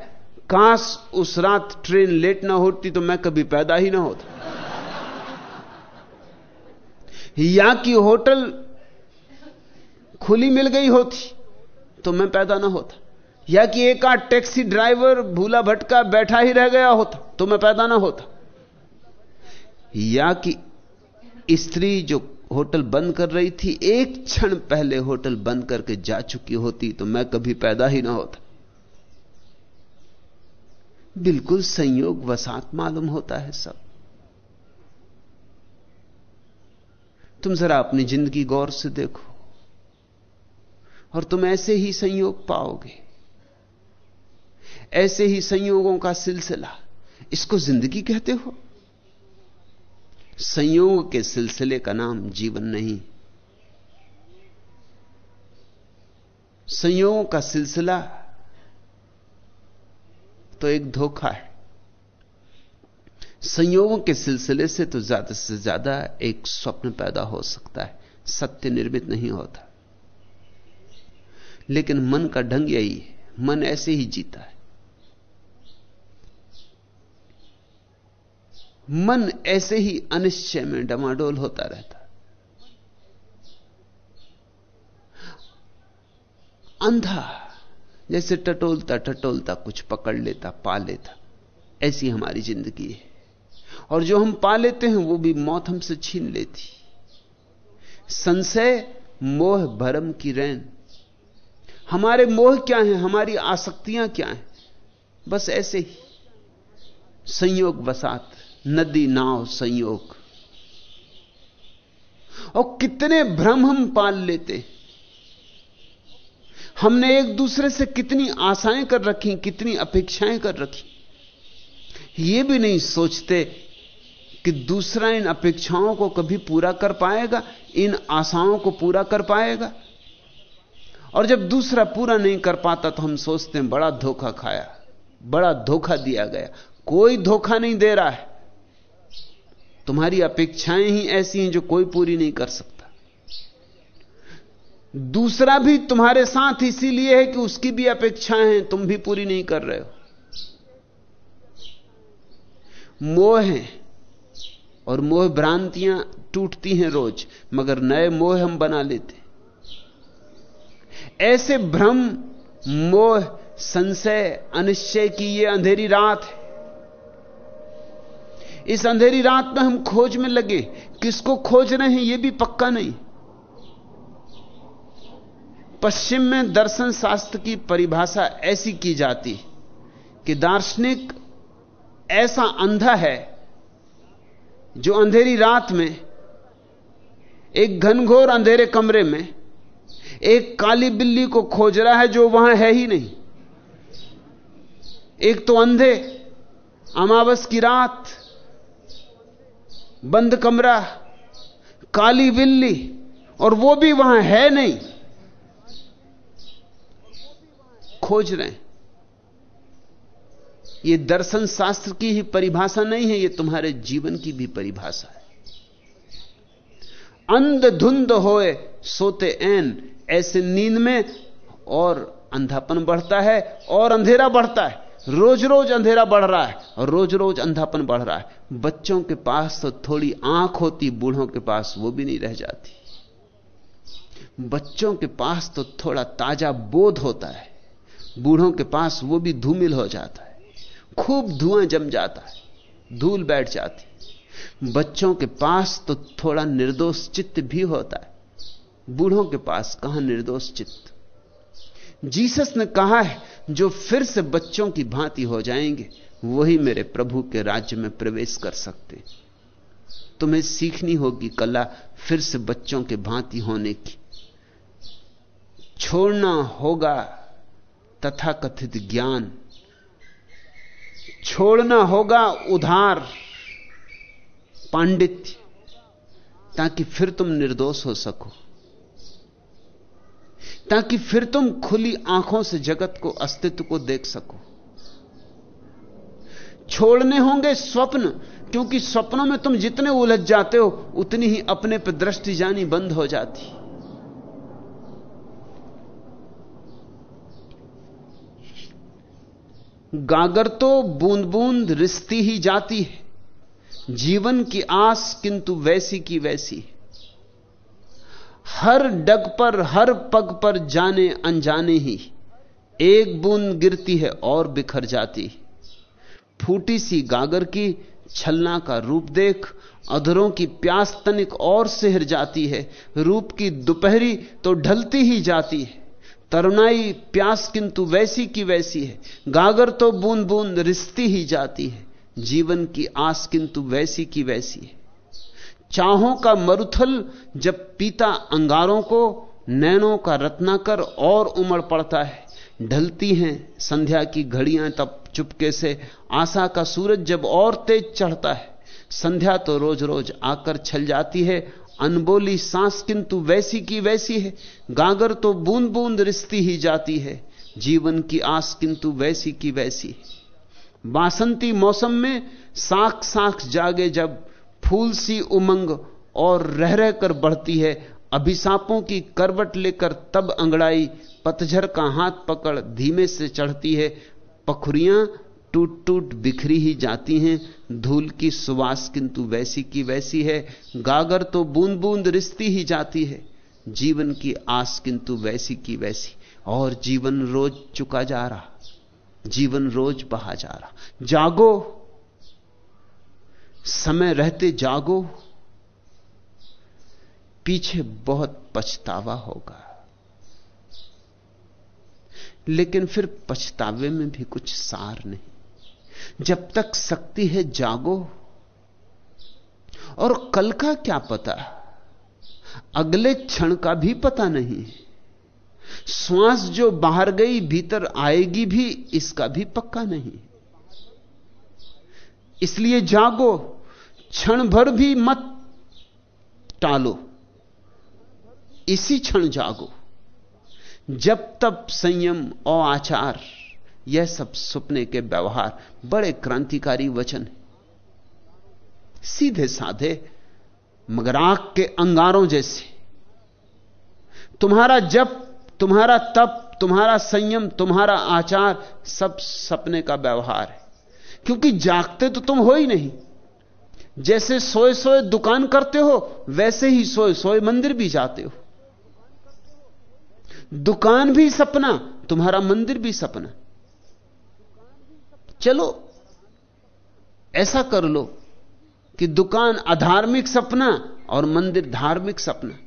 काश उस रात ट्रेन लेट ना होती तो मैं कभी पैदा ही ना होता। या कि होटल खुली मिल गई होती तो मैं पैदा ना होता। या कि एक आध टैक्सी ड्राइवर भूला भटका बैठा ही रह गया होता तो मैं पैदा ना होता। या कि स्त्री जो होटल बंद कर रही थी, एक क्षण पहले होटल बंद करके जा चुकी होती तो मैं कभी पैदा ही ना होता। बिल्कुल संयोग वसात मालूम होता है सब। तुम जरा अपनी ज़िंदगी गौर से देखो और तुम ऐसे ही संयोग पाओगे। ऐसे ही संयोगों का सिलसिला, इसको ज़िंदगी कहते हो? संयोग के सिलसिले का नाम जीवन नहीं। संयोगों का सिलसिला तो एक धोखा है। संयोगों के सिलसिले से तो ज़्यादा से ज़्यादा एक स्वप्न पैदा हो सकता है। सत्य निर्मित नहीं होता। लेकिन मन का ढंग यही है। मन ऐसे ही जीता है। मन ऐसे ही अनिश्चय में डमाडोल होता रहता। अंधा, जैसे टटोलता टटोलता कुछ पकड़ लेता, पा लेता। ऐसी हमारी ज़िंदगी है। और जो हम पा लेते हैं, वो भी मौत हमसे छीन लेती। संशय, मोह, भरम की रैन। हमारे मोह क्या हैं? हमारी आसक्तियाँ क्या हैं? बस ऐसे ही। संयोग बसात, नदी नाव संयोग। और कितने भ्रम हम पाल लेते हमने एक दूसरे से कितनी आशाएँ कर रखी, कितनी अपेक्षाएँ कर रखी। ये भी नहीं सोचते कि दूसरा इन अपेक्षाओं को कभी पूरा कर पाएगा, इन आशाओं को पूरा कर पाएगा। और जब दूसरा पूरा नहीं कर पाता तो हम सोचते हैं, बड़ा धोखा खाया, बड़ा धोखा दिया गया। कोई धोखा नहीं दे रहा है। तुम्हारी अपेक्षाएँ ही ऐसी हैं जो कोई पूरी नहीं कर सकता। दूसरा भी तुम्हारे साथ इसीलिए है कि उसकी भी अपेक्षाएँ हैं, तुम भी पूरी नहीं कर रहे हो। मोह है। और मोह भ्रांतियाँ टूटती हैं रोज, मगर नए मोह हम बना लेते ऐसे भ्रम, मोह, संशय, अनिश्चय की ये अंधेरी रात है। इस अंधेरी रात में हम खोज में लगे, किसको खोज रहे हैं यह भी पक्का नहीं। पश्चिम में दर्शन शास्त्र की परिभाषा ऐसी की जाती कि दार्शनिक ऐसा अंधा है जो अंधेरी रात में, एक घनघोर अंधेरे कमरे में, एक काली बिल्ली को खोज रहा है जो वहाँ है ही नहीं। एक तो अंधे, अमावस की रात, बंद कमरा, काली बिल्ली, और वो भी वहाँ है नहीं। खोज रहे हैं। ये दर्शन शास्त्र की ही परिभाषा नहीं है, ये तुम्हारे जीवन की भी परिभाषा है। अंध धुंध होए, सोते एन ऐसे नींद में और अंधापन बढ़ता है और अंधेरा बढ़ता है। रोज रोज अंधेरा बढ़ रहा है और रोज रोज अंधापन बढ़ रहा है। बच्चों के पास तो थोड़ी आँख होती, बूढ़ों के पास वो भी नहीं रह जाती। बच्चों के पास तो थोड़ा ताज़ा बोध होता है, बूढ़ों के पास वो भी धूमिल हो जाता है। खूब धुआँ जम जाता है, धूल बैठ जाती बच्चों के पास तो थोड़ा निर्दोष चित्त भी होता है, बूढ़ों के पास कहाँ निर्दोष चित्त? जीसस ने कहा है, जो फिर से बच्चों की भांति हो जाएँगे, वही मेरे प्रभु के राज्य में प्रवेश कर सकते तुम्हें सीखनी होगी कला फिर से बच्चों के भांति होने की। छोड़ना होगा तथाकथित ज्ञान छोड़ना होगा उधार, पांडित्य, ताकि फिर तुम निर्दोष हो सको। ताकि फिर तुम खुली आँखों से जगत को, अस्तित्व को देख सको। छोड़ने होंगे स्वप्न, क्योंकि स्वप्नों में तुम जितने उलझ जाते हो, उतनी ही अपने पर दृष्टि जानी बंद हो जाती। गागर तो बूंद बूंद रिश्ती ही जाती है। जीवन की आस किंतु वैसी की वैसी हर डग पर, हर पग पर जाने अनजाने ही। एक बूंद गिरती है और बिखर जाती फूटी सी गागर की छलना का रूप देख, अधरों की प्यास तनिक और सिहर जाती है। रूप की दोपहरी तो ढलती ही जाती है। तरुणाई प्यास किंतु वैसी की वैसी है। गागर तो बूंद बूंद रिश्ती ही जाती है। जीवन की आस किंतु वैसी की वैसी है। चाहों का मरुथल जब पीता अंगारों को, नैनों का रत्नाकर और उमड़ पड़ता है। ढलती हैं संध्या की घड़ियाँ तब चुपके से, आशा का सूरज जब और तेज चढ़ता है। संध्या तो रोज रोज आकर छल जाती है अनबोली सांस किंतु वैसी की वैसी है। गागर तो बूंद बूंद रिश्ती ही जाती है। जीवन की आस किंतु वैसी की वैसी है। बासंती मौसम में साख साख जागे जब फूल सी उमंग और रह रह कर बढ़ती है। अभिशापों की करवट लेकर तब अंगड़ाई पतझर का हाथ पकड़ धीमे से चढ़ती है। पखुरियाँ टूट टूट बिखरी ही जाती हैं, धूल की सुवास किंतु वैसी की वैसी है, गागर तो बूंद बूंद रिश्ती ही जाती है, जीवन की आस किंतु वैसी की वैसी, और जीवन रोज चुका जा रहा, जीवन रोज बहा जा रहा। जागो, समय रहते जागो, पीछे बहुत पछतावा होगा। लेकिन फिर पछतावे में भी कुछ सार नहीं। जब तक शक्ति है, जागो। और कल का क्या पता? अगले क्षण का भी पता नहीं श्वास जो बाहर गई, भीतर आएगी भी, इसका भी पक्का नहीं। इसलिए जागो, क्षण भर भी मत टालो। इसी क्षण जागो। जब तब संयम और आचार यह सब सपने के व्यवहार, बड़े क्रांतिकारी वचन है। सीधे साधे मगर आग के अंगारों जैसे। तुम्हारा जप, तुम्हारा तप, तुम्हारा संयम, तुम्हारा आचार, सब सपने का व्यवहार है। क्योंकि जागते तो तुम हो ही नहीं। जैसे सोए सोए दुकान करते हो, वैसे ही सोए सोए मंदिर भी जाते हो। दुकान भी सपना, तुम्हारा मंदिर भी सपना। चलो, ऐसा कर लो कि दुकान अधार्मिक सपना और मंदिर धार्मिक सपना।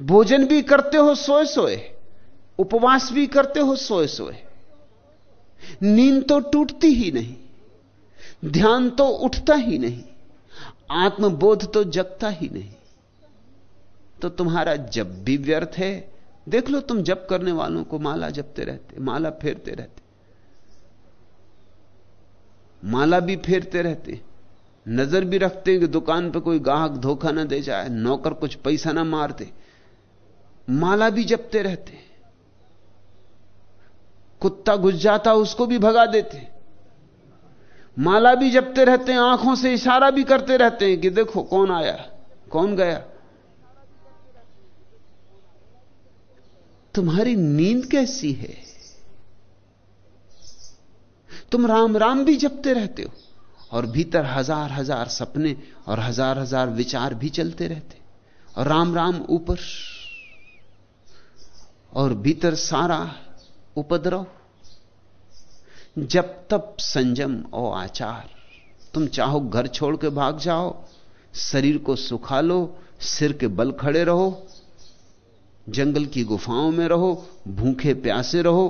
भोजन भी करते हो सोए सोए उपवास भी करते हो सोए सोए नींद तो टूटती ही नहीं, ध्यान तो उठता ही नहीं, आत्मबोध तो जगता ही नहीं। तो तुम्हारा जब भी व्यर्थ है देख लो तुम जप करने वालों को माला जपते रहते, माला फेरते रहते। माला भी फेरते रहते। नज़र भी रखते हैं कि दुकान पे कोई गाहक धोखा ना दे जाए, नौकर कुछ पैसा ना मार दे। माला भी जपते रहते। कुत्ता घुस जाता, उसको भी भगा देते। माला भी जपते रहते हैं आँखों से इशारा भी करते रहते हैं कि देखो कौन आया, कौन गया। तुम्हारी नींद कैसी है? तुम राम राम भी जपते रहते हो, और भीतर हज़ार हज़ार सपने और हज़ार हज़ार विचार भी चलते रहते, और राम राम ऊपर, और भीतर सारा उपद्रव। जब तब संयम और आचार, तुम चाहो घर छोड़ के भाग जाओ, शरीर को सुखा लो, सिर के बल खड़े रहो जंगल की गुफाओं में रहो, भूखे प्यासे रहो,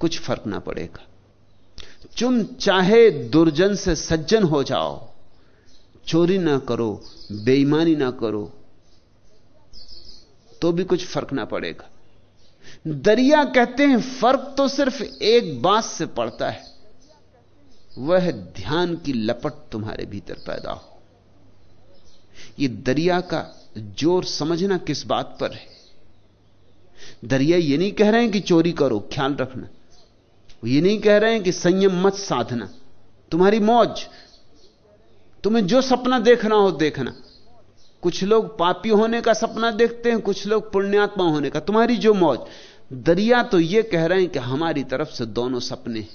कुछ फ़र्क ना पड़ेगा। तुम चाहे दुर्जन से सज्जन हो जाओ, चोरी ना करो, बेईमानी ना करो तो भी कुछ फ़र्क ना पड़ेगा। दरिया कहते हैं, फ़र्क तो सिर्फ़ एक बात से पड़ता है, वह ध्यान की लपट तुम्हारे भीतर पैदा हो। यह दरिया का ज़ोर समझना किस बात पर है? दरिया ये नहीं कह रहे हैं कि चोरी करो, ख्याल रखना। ये नहीं कह रहे हैं कि संयम मत साधना। तुम्हारी मौज, तुम्हें जो सपना देखना हो देखना। कुछ लोग पापी होने का सपना देखते हैं, कुछ लोग पुण्यात्मा होने का। तुम्हारी जो मौज, दरिया तो यह कह रहे हैं कि हमारी तरफ़ से दोनों सपने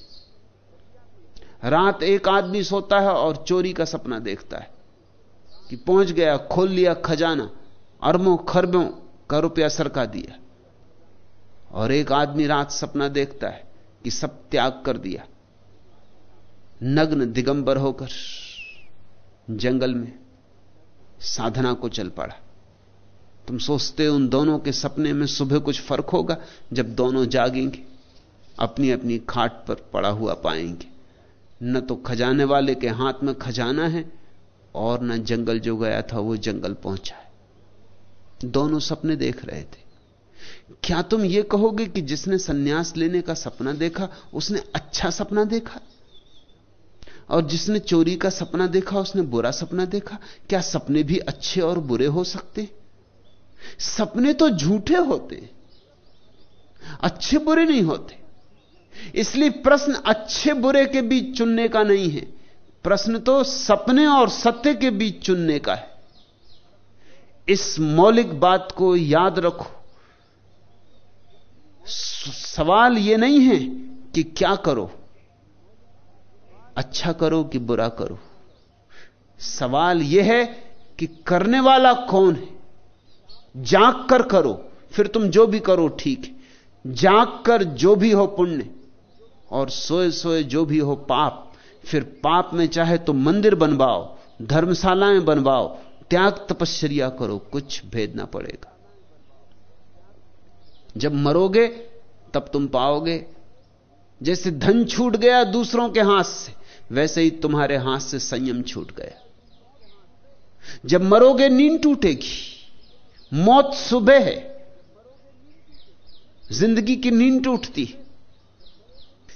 रात एक आदमी सोता है और चोरी का सपना देखता है। कि पहुँच गया, खोल लिया खजाना, अरबों, खरबों का रुपया सरका दिया। और एक आदमी रात सपना देखता है कि सब त्याग कर दिया। नग्न, दिगंबर होकर जंगल में साधना को चल पड़ा। तुम सोचते उन दोनों के सपने में सुबह कुछ फ़र्क होगा, जब दोनों जागेंगे अपनी अपनी खाट पर पड़ा हुआ पाएँगे। न तो खजाने वाले के हाथ में खजाना है और न जंगल जो गया था वो जंगल पहुँचा है। दोनों सपने देख रहे थे। क्या तुम ये कहोगे कि जिसने सन्यास लेने का सपना देखा, उसने अच्छा सपना देखा? और जिसने चोरी का सपना देखा, उसने बुरा सपना देखा? क्या सपने भी अच्छे और बुरे हो सकते? सपने तो झूठे होते, अच्छे बुरे नहीं होते। इसलिए प्रश्न अच्छे बुरे के बीच चुनने का नहीं है। प्रश्न तो सपने और सत्य के बीच चुनने का है। इस मौलिक बात को याद रखो। सवाल यह नहीं है कि क्या करो। अच्छा करो कि बुरा करो। सवाल यह है कि करने वाला कौन है? जाग कर करो, फिर तुम जो भी करो ठीक है। जाग कर जो भी हो पुण्य, और सोए सोए जो भी हो पाप फिर पाप में चाहे तो मंदिर बनवाओ, धर्मशालाएँ बनवाओ, त्याग तपश्चर्या करो, कुछ भेद ना पड़ेगा। जब मरोगे, तब तुम पाओगे। जैसे धन छूट गया दूसरों के हाथ से, वैसे ही तुम्हारे हाथ से संयम छूट गया। जब मरोगे, नींद टूटेगी। मौत सुबह है। ज़िंदगी की नींद टूटती।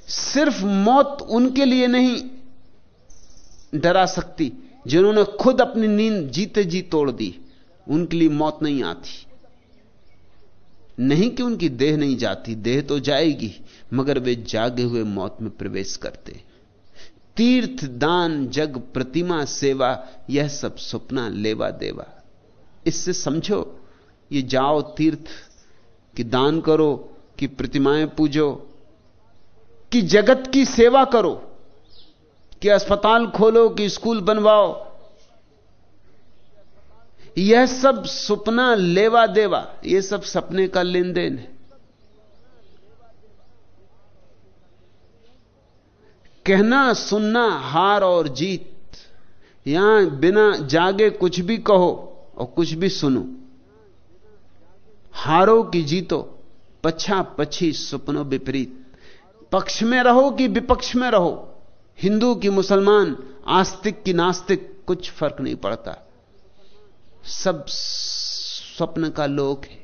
सिर्फ़ मौत उनके लिए नहीं डरा सकती, जिन्होंने खुद अपनी नींद जीते जी तोड़ दी, उनके लिए मौत नहीं आती। नहीं कि उनकी देह नहीं जाती, देह तो जाएगी, मगर वे जागे हुए मौत में प्रवेश करते। तीर्थ दान जग, प्रतिमा, सेवा, यह सब सपना लेवा देवा। इससे समझो, ये जाओ तीर्थ, कि दान करो, कि प्रतिमाएँ पूजो, कि जगत की सेवा करो। कि अस्पताल खोलो, कि स्कूल बनवाओ। यह सब सपना लेवा देवा यह सब सपने का लेन देन है। कहना, सुनना, हार और जीत। यहाँ बिना जागे कुछ भी कहो और कुछ भी सुनो। हारो कि जीतो, पछा पछी सुपनो विपरीत। पक्ष में रहो कि विपक्ष में रहो। हिंदू की मुसलमान, आस्तिक की नास्तिक, कुछ फ़र्क नहीं पड़ता। सब स्वप्न का लोक है।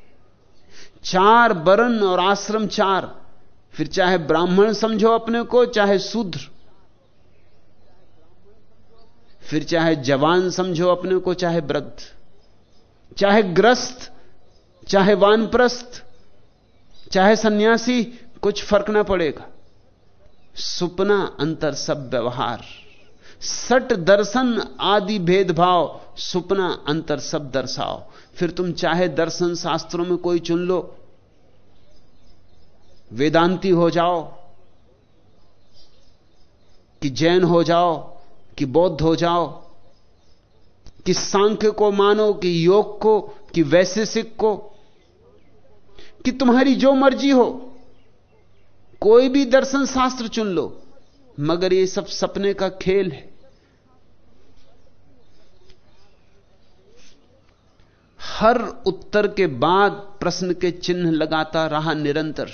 चार वर्ण और आश्रम चार। फिर चाहे ब्राह्मण समझो अपने को, चाहे शूद्र। फिर चाहे जवान समझो अपने को, चाहे वृद्ध। चाहे ग्रस्त, चाहे वानप्रस्थ, चाहे सन्यासी, कुछ फ़र्क ना पड़ेगा। सुपना अंतर सब व्यवहार। सट दर्शन आदि भेदभाव सुपना अंतर सब दर्शाओ। फिर तुम चाहे दर्शन शास्त्रों में कोई चुन लो। वेदांती हो जाओ, कि जैन हो जाओ, कि बौद्ध हो जाओ, कि सांख्य को मानो, कि योग को, कि वैशेषिक को, कि तुम्हारी जो मर्ज़ी हो। कोई भी दर्शन शास्त्र चुन लो, मगर ये सब सपने का खेल है। हर उत्तर के बाद प्रश्न के चिन्ह लगाता रहा निरंतर।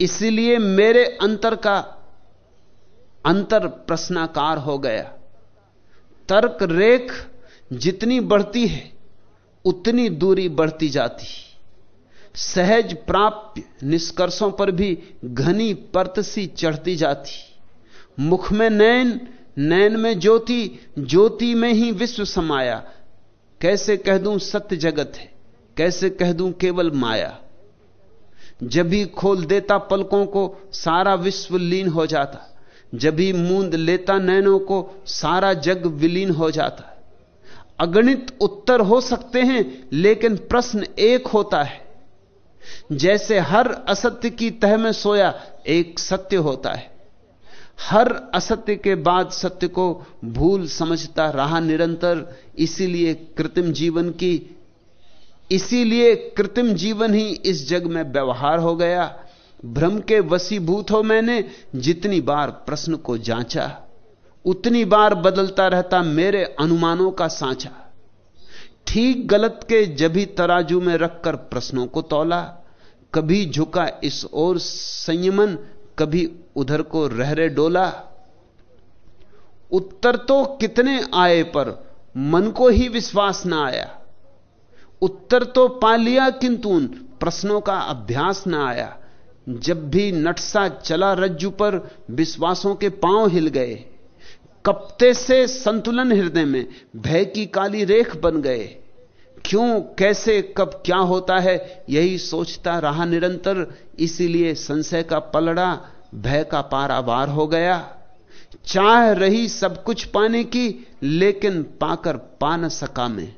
इसलिए मेरे अंतर का अंतर प्रश्नाकार हो गया। तर्क रेख जितनी बढ़ती है, उतनी दूरी बढ़ती जाती। सहज प्राप्य निष्कर्षों पर भी घनी परत सी चढ़ती जाती। मुख में नैन नैन में ज्योति ज्योति में ही विश्व समाया। कैसे कह दूँ सत्य जगत है? कैसे कह दूँ केवल माया? जब भी खोल देता पलकों को, सारा विश्व लीन हो जाता। जब भी मूंद लेता नैनों को, सारा जग विलीन हो जाता। अगणित उत्तर हो सकते हैं, लेकिन प्रश्न एक होता है। जैसे हर असत्य की तह में सोया, एक सत्य होता है। हर असत्य के बाद सत्य को भूल समझता रहा निरंतर, इसीलिए कृत्रिम जीवन की, इसीलिए कृत्रिम जीवन ही इस जग में व्यवहार हो गया। भ्रम के वसीभूत हो मैंने, जितनी बार प्रश्न को जांचा, उतनी बार बदलता रहता मेरे अनुमानों का सांचा। ठीक गलत के जभी तराजू में रखकर प्रश्नों को तोला, कभी झुका इस ओर संयमन, कभी उधर को रहरे डोला। उत्तर तो कितने आए पर मन को ही विश्वास ना आया। उत्तर तो पा लिया किंतु प्रश्नों का अभ्यास ना आया। जब भी नटसा चला रज्जू पर, विश्वासों के पाँव हिल गए। कप्ते से संतुलन हृदय में भय की काली रेख बन गए। क्यों, कैसे, कब क्या होता है, यही सोचता रहा निरंतर, इसीलिए संशय का पलड़ा, भय का पारावार हो गया। चाह रही सब कुछ पाने की, लेकिन पाकर पा न सका मैं।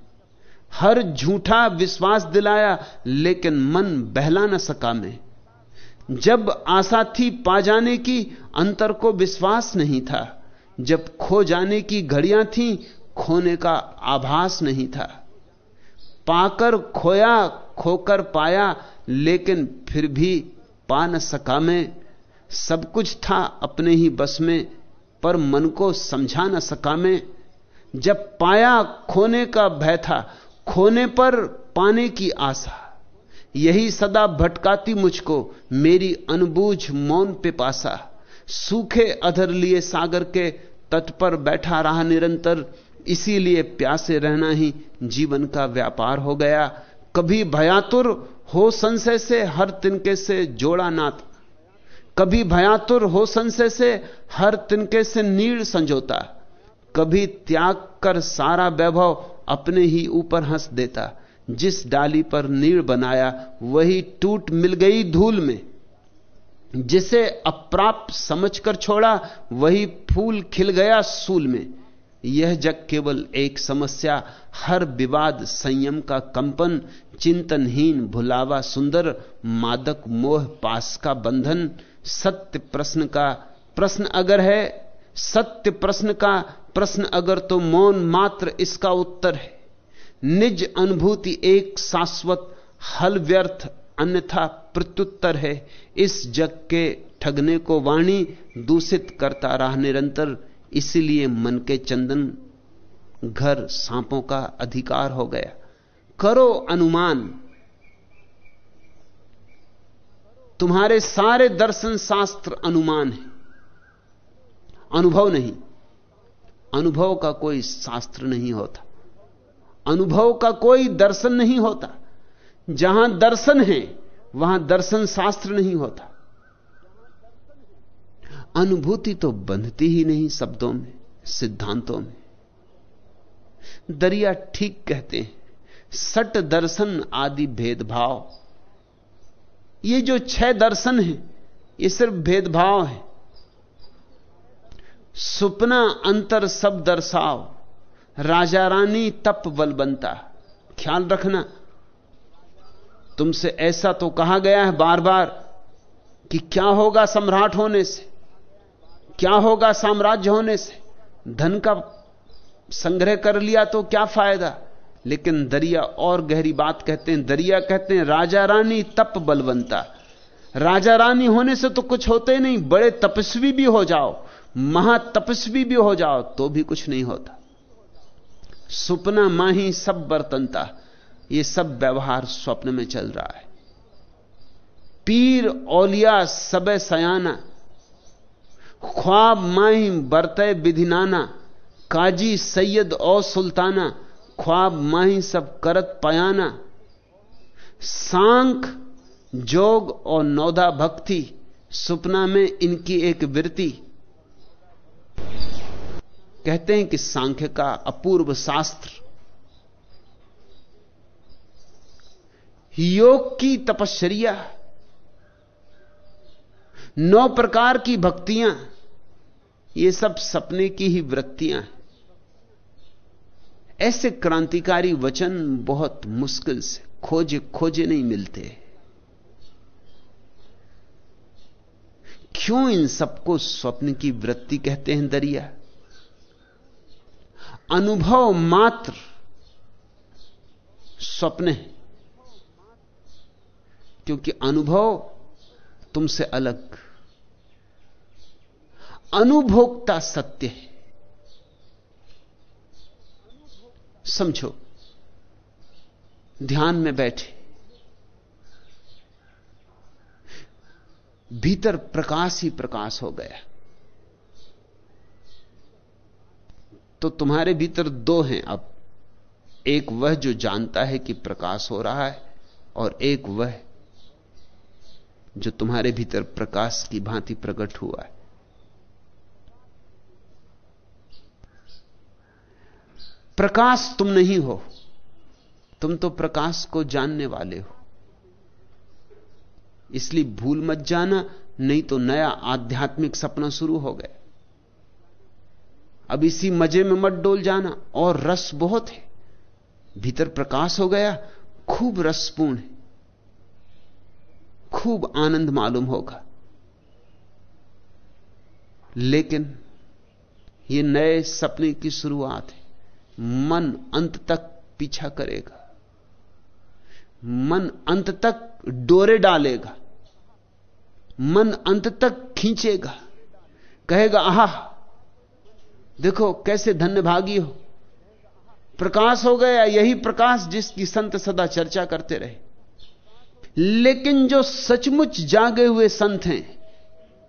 हर झूठा विश्वास दिलाया, लेकिन मन बहला न सका मैं। जब आशा थी पा जाने की, अंतर को विश्वास नहीं था। जब खो जाने की घड़ियाँ थी, खोने का आभास नहीं था। पाकर खोया, खोकर पाया, लेकिन फिर भी पा न सका मैं। सब कुछ था अपने ही बस में, पर मन को समझा न सका मैं। जब पाया, खोने का भय था, खोने पर पाने की आशा। यही सदा भटकाती मुझको, मेरी अनबूझ मौन पे पासा सूखे अधर लिए सागर के तट पर बैठा रहा निरंतर, इसीलिए प्यासे रहना ही जीवन का व्यापार हो गया। कभी भयातुर हो संशय से हर तिनके से जोड़ा नाथ कभी भयातुर हो संशय से हर तिनके से नीड़ संजोता। कभी त्याग कर सारा वैभव अपने ही ऊपर हंस देता। जिस डाली पर नीड़ बनाया, वही टूट मिल गई धूल में। जिसे अप्राप्त समझकर छोड़ा, वही फूल खिल गया सूल में। यह जग केवल एक समस्या, हर विवाद संयम का कंपन, चिंतनहीन भुलावा सुंदर, मादक मोह पास का बंधन। सत्य प्रश्न का प्रश्न अगर है, सत्य प्रश्न का प्रश्न अगर तो मौन मात्र इसका उत्तर है। निज अनुभूति एक शाश्वत, हल व्यर्थ अन्यथा प्रत्युत्तर है। इस जग के ठगने को वाणी दूषित करता रहा निरंतर, इसीलिए मन के चंदन घर सांपों का अधिकार हो गया। करो अनुमान। तुम्हारे सारे दर्शन शास्त्र अनुमान है। अनुभव नहीं। अनुभव का कोई शास्त्र नहीं होता। अनुभव का कोई दर्शन नहीं होता। जहाँ दर्शन है, वहाँ दर्शन शास्त्र नहीं होता। अनुभूति तो बंधती ही नहीं शब्दों में, सिद्धांतों में। दरिया ठीक कहते हैं, सट दर्शन आदि भेदभाव। ये जो छह दर्शन है, ये सिर्फ़ भेदभाव है। सुपना अंतर सब दर्शाव राजा रानी तप बल बनता। ख्याल रखना तुमसे ऐसा तो कहा गया है बार बार कि क्या होगा सम्राट होने से? क्या होगा साम्राज्य होने से? धन का संग्रह कर लिया तो क्या फ़ायदा? लेकिन दरिया और गहरी बात कहते हैं, दरिया कहते हैं, राजा रानी तप बलवंता। राजा रानी होने से तो कुछ होते ही नहीं, बड़े तपस्वी भी हो जाओ, महातपस्वी भी हो जाओ तो भी कुछ नहीं होता। सुपना माही सब बर्तनता ये सब व्यवहार स्वप्न में चल रहा है। पीर, औलिया, सबे सयाना, ख्वाब माही बरते विधिनाना काजी, सैयद और सुल्ताना, ख्वाब, माही, सब करत, पयाना, सांख, जोग और नौदा भक्ति, सुपना में इनकी एक वृत्ति। कहते हैं कि सांख्य का अपूर्व शास्त्र योग की तपश्चर्या नौ प्रकार की भक्तियाँ, ये सब सपने की ही वृत्तियाँ हैं। ऐसे क्रांतिकारी वचन बहुत मुश्किल से खोजे खोजे नहीं मिलते। क्यों इन सबको स्वप्न की वृत्ति कहते हैं दरिया? अनुभव मात्र स्वप्न है। क्योंकि अनुभव तुमसे अलग। अनुभोक्ता सत्य है। समझो, ध्यान में बैठे। भीतर प्रकाश ही प्रकाश हो गया। तो तुम्हारे भीतर दो हैं अब। एक वह जो जानता है कि प्रकाश हो रहा है और एक वह जो तुम्हारे भीतर प्रकाश की भांति प्रकट हुआ है। प्रकाश तुम नहीं हो, तुम तो प्रकाश को जानने वाले हो। इसलिए भूल मत जाना, नहीं तो नया आध्यात्मिक सपना शुरू हो गया। अब इसी मज़े में मत डोल जाना, और रस बहुत है। भीतर प्रकाश हो गया, खूब रसपूर्ण है। खूब आनंद मालूम होगा। लेकिन यह नए सपने की शुरुआत है। मन अंत तक पीछा करेगा। मन अंत तक डोरे डालेगा। मन अंत तक खींचेगा। कहेगा, आहा, देखो कैसे धन्यभागी हो। प्रकाश हो गया, यही प्रकाश जिसकी संत सदा चर्चा करते रहे। लेकिन जो सचमुच जागे हुए संत हैं,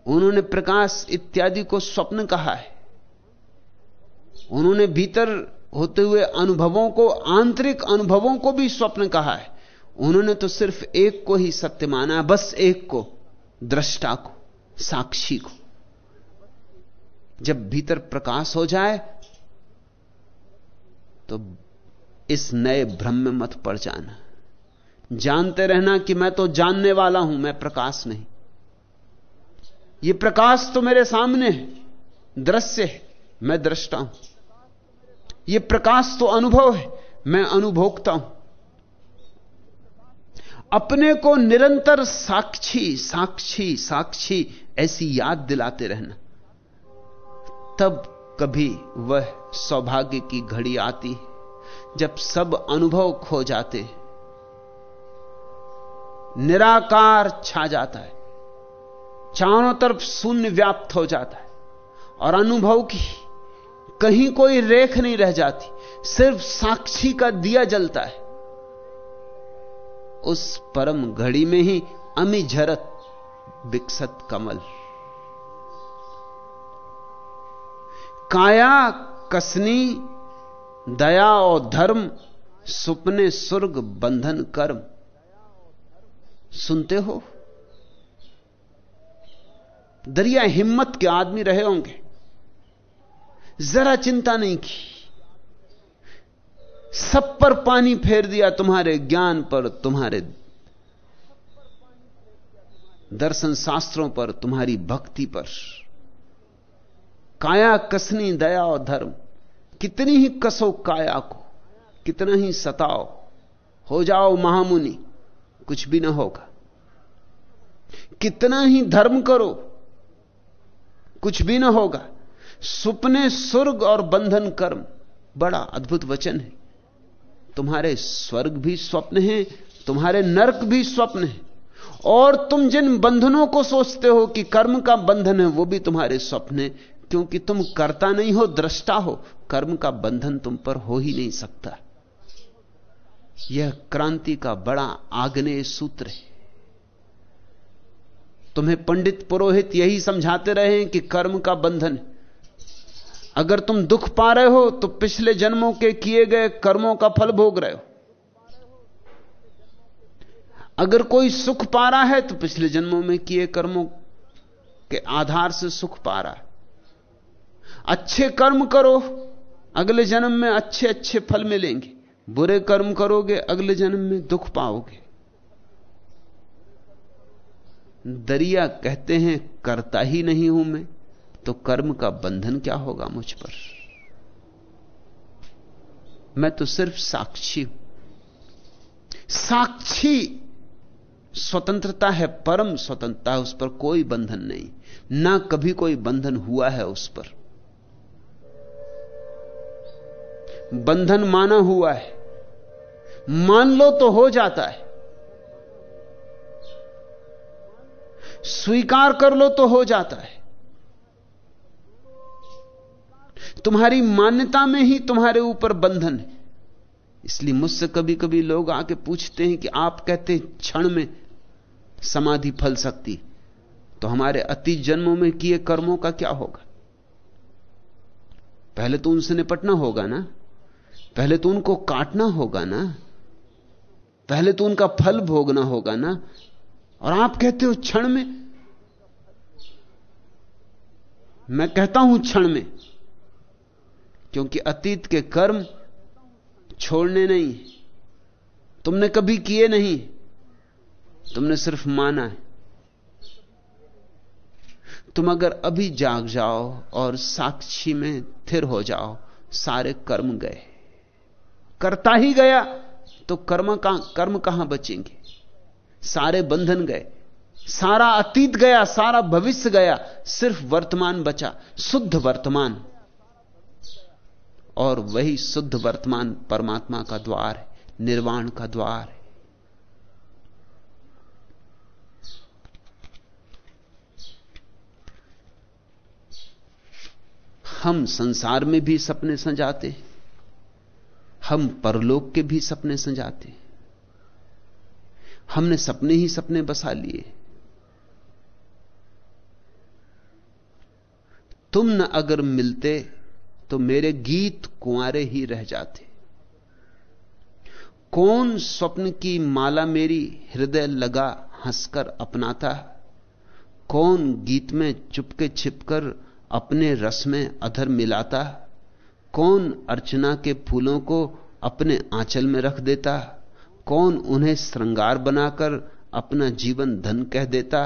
उन्होंने प्रकाश इत्यादि को स्वप्न कहा है। उन्होंने भीतर होते हुए अनुभवों को, आंतरिक अनुभवों को भी स्वप्न कहा है। उन्होंने तो सिर्फ़ एक को ही सत्य माना, बस एक को, दृष्टा को, साक्षी को। जब भीतर प्रकाश हो जाए तो इस नए भ्रम में मत पड़ जाना। जानते रहना कि मैं तो जानने वाला हूँ, मैं प्रकाश नहीं। यह प्रकाश तो मेरे सामने है, दृश्य है, मैं दृष्टा हूँ। यह प्रकाश तो अनुभव है, मैं अनुभोक्ता हूँ। अपने को निरंतर साक्षी साक्षी साक्षी ऐसी याद दिलाते रहना। तब कभी वह सौभाग्य की घड़ी आती जब सब अनुभव खो जाते निराकार छा जाता है। चारों तरफ़ शून्य व्याप्त हो जाता है और अनुभव की कहीं कोई रेख नहीं रह जाती, सिर्फ़ साक्षी का दिया जलता है। उस परम घड़ी में ही अमी झरत विकसत कमल। काया, कसनी, दया और धर्म, सुपने, सुर्ग, बंधन, कर्म। सुनते हो? दरिया हिम्मत के आदमी रहे होंगे। जरा चिंता नहीं की। सब पर पानी फेर दिया तुम्हारे ज्ञान पर, तुम्हारे दर्शन शास्त्रों पर, तुम्हारी भक्ति पर। काया कसनी दया और धर्म। कितनी ही कसो काया को, कितना ही सताओ। हो जाओ महामुनि। कुछ भी ना होगा। कितना ही धर्म करो, कुछ भी ना होगा। सुपने स्वर्ग और बंधन कर्म, बड़ा अद्भुत वचन है। तुम्हारे स्वर्ग भी स्वप्न हैं, तुम्हारे नरक भी स्वप्न हैं। और तुम जिन बंधनों को सोचते हो कि कर्म का बंधन है, वो भी तुम्हारे स्वप्न है, क्योंकि तुम करता नहीं हो, दृष्टा हो। कर्म का बंधन तुम पर हो ही नहीं सकता। यह क्रांति का बड़ा आग्नेय सूत्र है। तुम्हें पंडित पुरोहित यही समझाते रहे कि कर्म का बंधन अगर तुम दुख पा रहे हो तो पिछले जन्मों के किए गए कर्मों का फल भोग रहे हो। अगर कोई सुख पा रहा है तो पिछले जन्मों में किए कर्मों के आधार से सुख पा रहा है। अच्छे कर्म करो, अगले जन्म में अच्छे अच्छे फल मिलेंगे। बुरे कर्म करोगे, अगले जन्म में दुख पाओगे। दरिया कहते हैं, करता ही नहीं हूँ मैं तो कर्म का बंधन क्या होगा मुझ पर? मैं तो सिर्फ़ साक्षी हूँ। साक्षी स्वतंत्रता है, परम स्वतंत्रता है, उस पर कोई बंधन नहीं। ना कभी कोई बंधन हुआ है उस पर। बंधन माना हुआ है। मान लो तो हो जाता है। स्वीकार कर लो तो हो जाता है। तुम्हारी मान्यता में ही तुम्हारे ऊपर बंधन है। इसलिए मुझसे कभी कभी लोग आके पूछते हैं कि आप कहते हैं क्षण में समाधि फल सकती तो हमारे अतीत जन्मों में किए कर्मों का क्या होगा? पहले तो उनसे निपटना होगा ना? पहले तो उनको काटना होगा ना? पहले तो उनका फल भोगना होगा ना? और आप कहते हो क्षण में? मैं कहता हूँ क्षण में, क्योंकि अतीत के कर्म छोड़ने नहीं तुमने कभी किए नहीं तुमने सिर्फ़ माना है। तुम अगर अभी जाग जाओ और साक्षी में थिर हो जाओ, सारे कर्म गए। करता ही गया। तो कर्म का, कर्म कहाँ बचेंगे? सारे बंधन गए, सारा अतीत गया, सारा भविष्य गया, सिर्फ़ वर्तमान बचा, शुद्ध वर्तमान। और वही शुद्ध वर्तमान परमात्मा का द्वार है, निर्वाण का द्वार है। हम संसार में भी सपने संजाते हम परलोक के भी सपने सजाते हमने सपने ही सपने बसा लिए। तुम न अगर मिलते तो मेरे गीत कुंवारे ही रह जाते। कौन स्वप्न की माला मेरी हृदय लगा हंसकर अपनाता? कौन गीत में चुपके छिपकर अपने रस में अधर मिलाता? कौन अर्चना के फूलों को अपने आंचल में रख देता? कौन उन्हें श्रृंगार बनाकर अपना जीवन धन कह देता?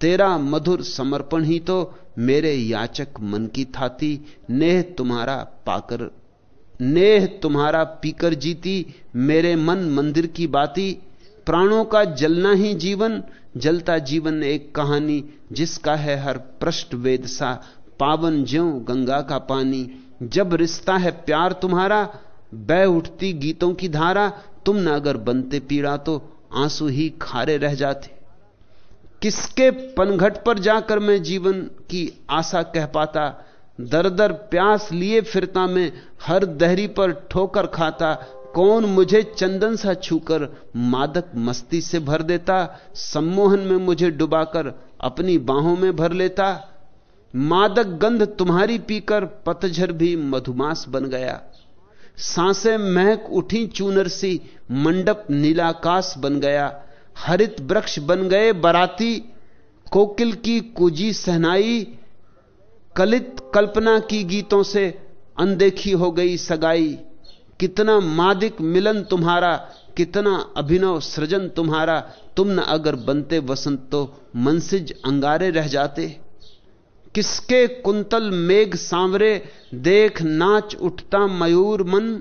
तेरा मधुर समर्पण ही तो मेरे याचक मन की थाती। नेह तुम्हारा पाकर, नेह तुम्हारा पीकर जीती। मेरे मन मंदिर की बाती। प्राणों का जलना ही जीवन, जलता जीवन एक कहानी, जिसका है हर पृष्ठ वेद सा। पावन ज्यो गंगा का पानी जब रिश्ता है प्यार तुम्हारा, बह उठती गीतों की धारा, तुम न अगर बनते पीड़ा तो आँसू ही खारे रह जाते। किसके पनघट पर जाकर मैं जीवन की आशा कह पाता दर दर प्यास लिए फिरता मैं, हर दहरी पर ठोकर खाता, कौन मुझे चंदन सा छूकर मादक मस्ती से भर देता, सम्मोहन में मुझे डुबाकर अपनी बाहों में भर लेता। मादक गंध तुम्हारी पीकर पतझर भी मधुमास बन गया। साँसें महक उठी चूनर सी, मंडप नीलाकाश बन गया। हरित वृक्ष बन गए बराती, कोकिल की कुजी सहनाई। कलित कल्पना की गीतों से अनदेखी हो गई सगाई। कितना मादिक मिलन तुम्हारा, कितना अभिनव सृजन तुम्हारा। तुम न अगर बनते वसंत तो मनसिज अंगारे रह जाते। किसके कुंतल मेघ सांवरे, देख नाच उठता मयूर मन,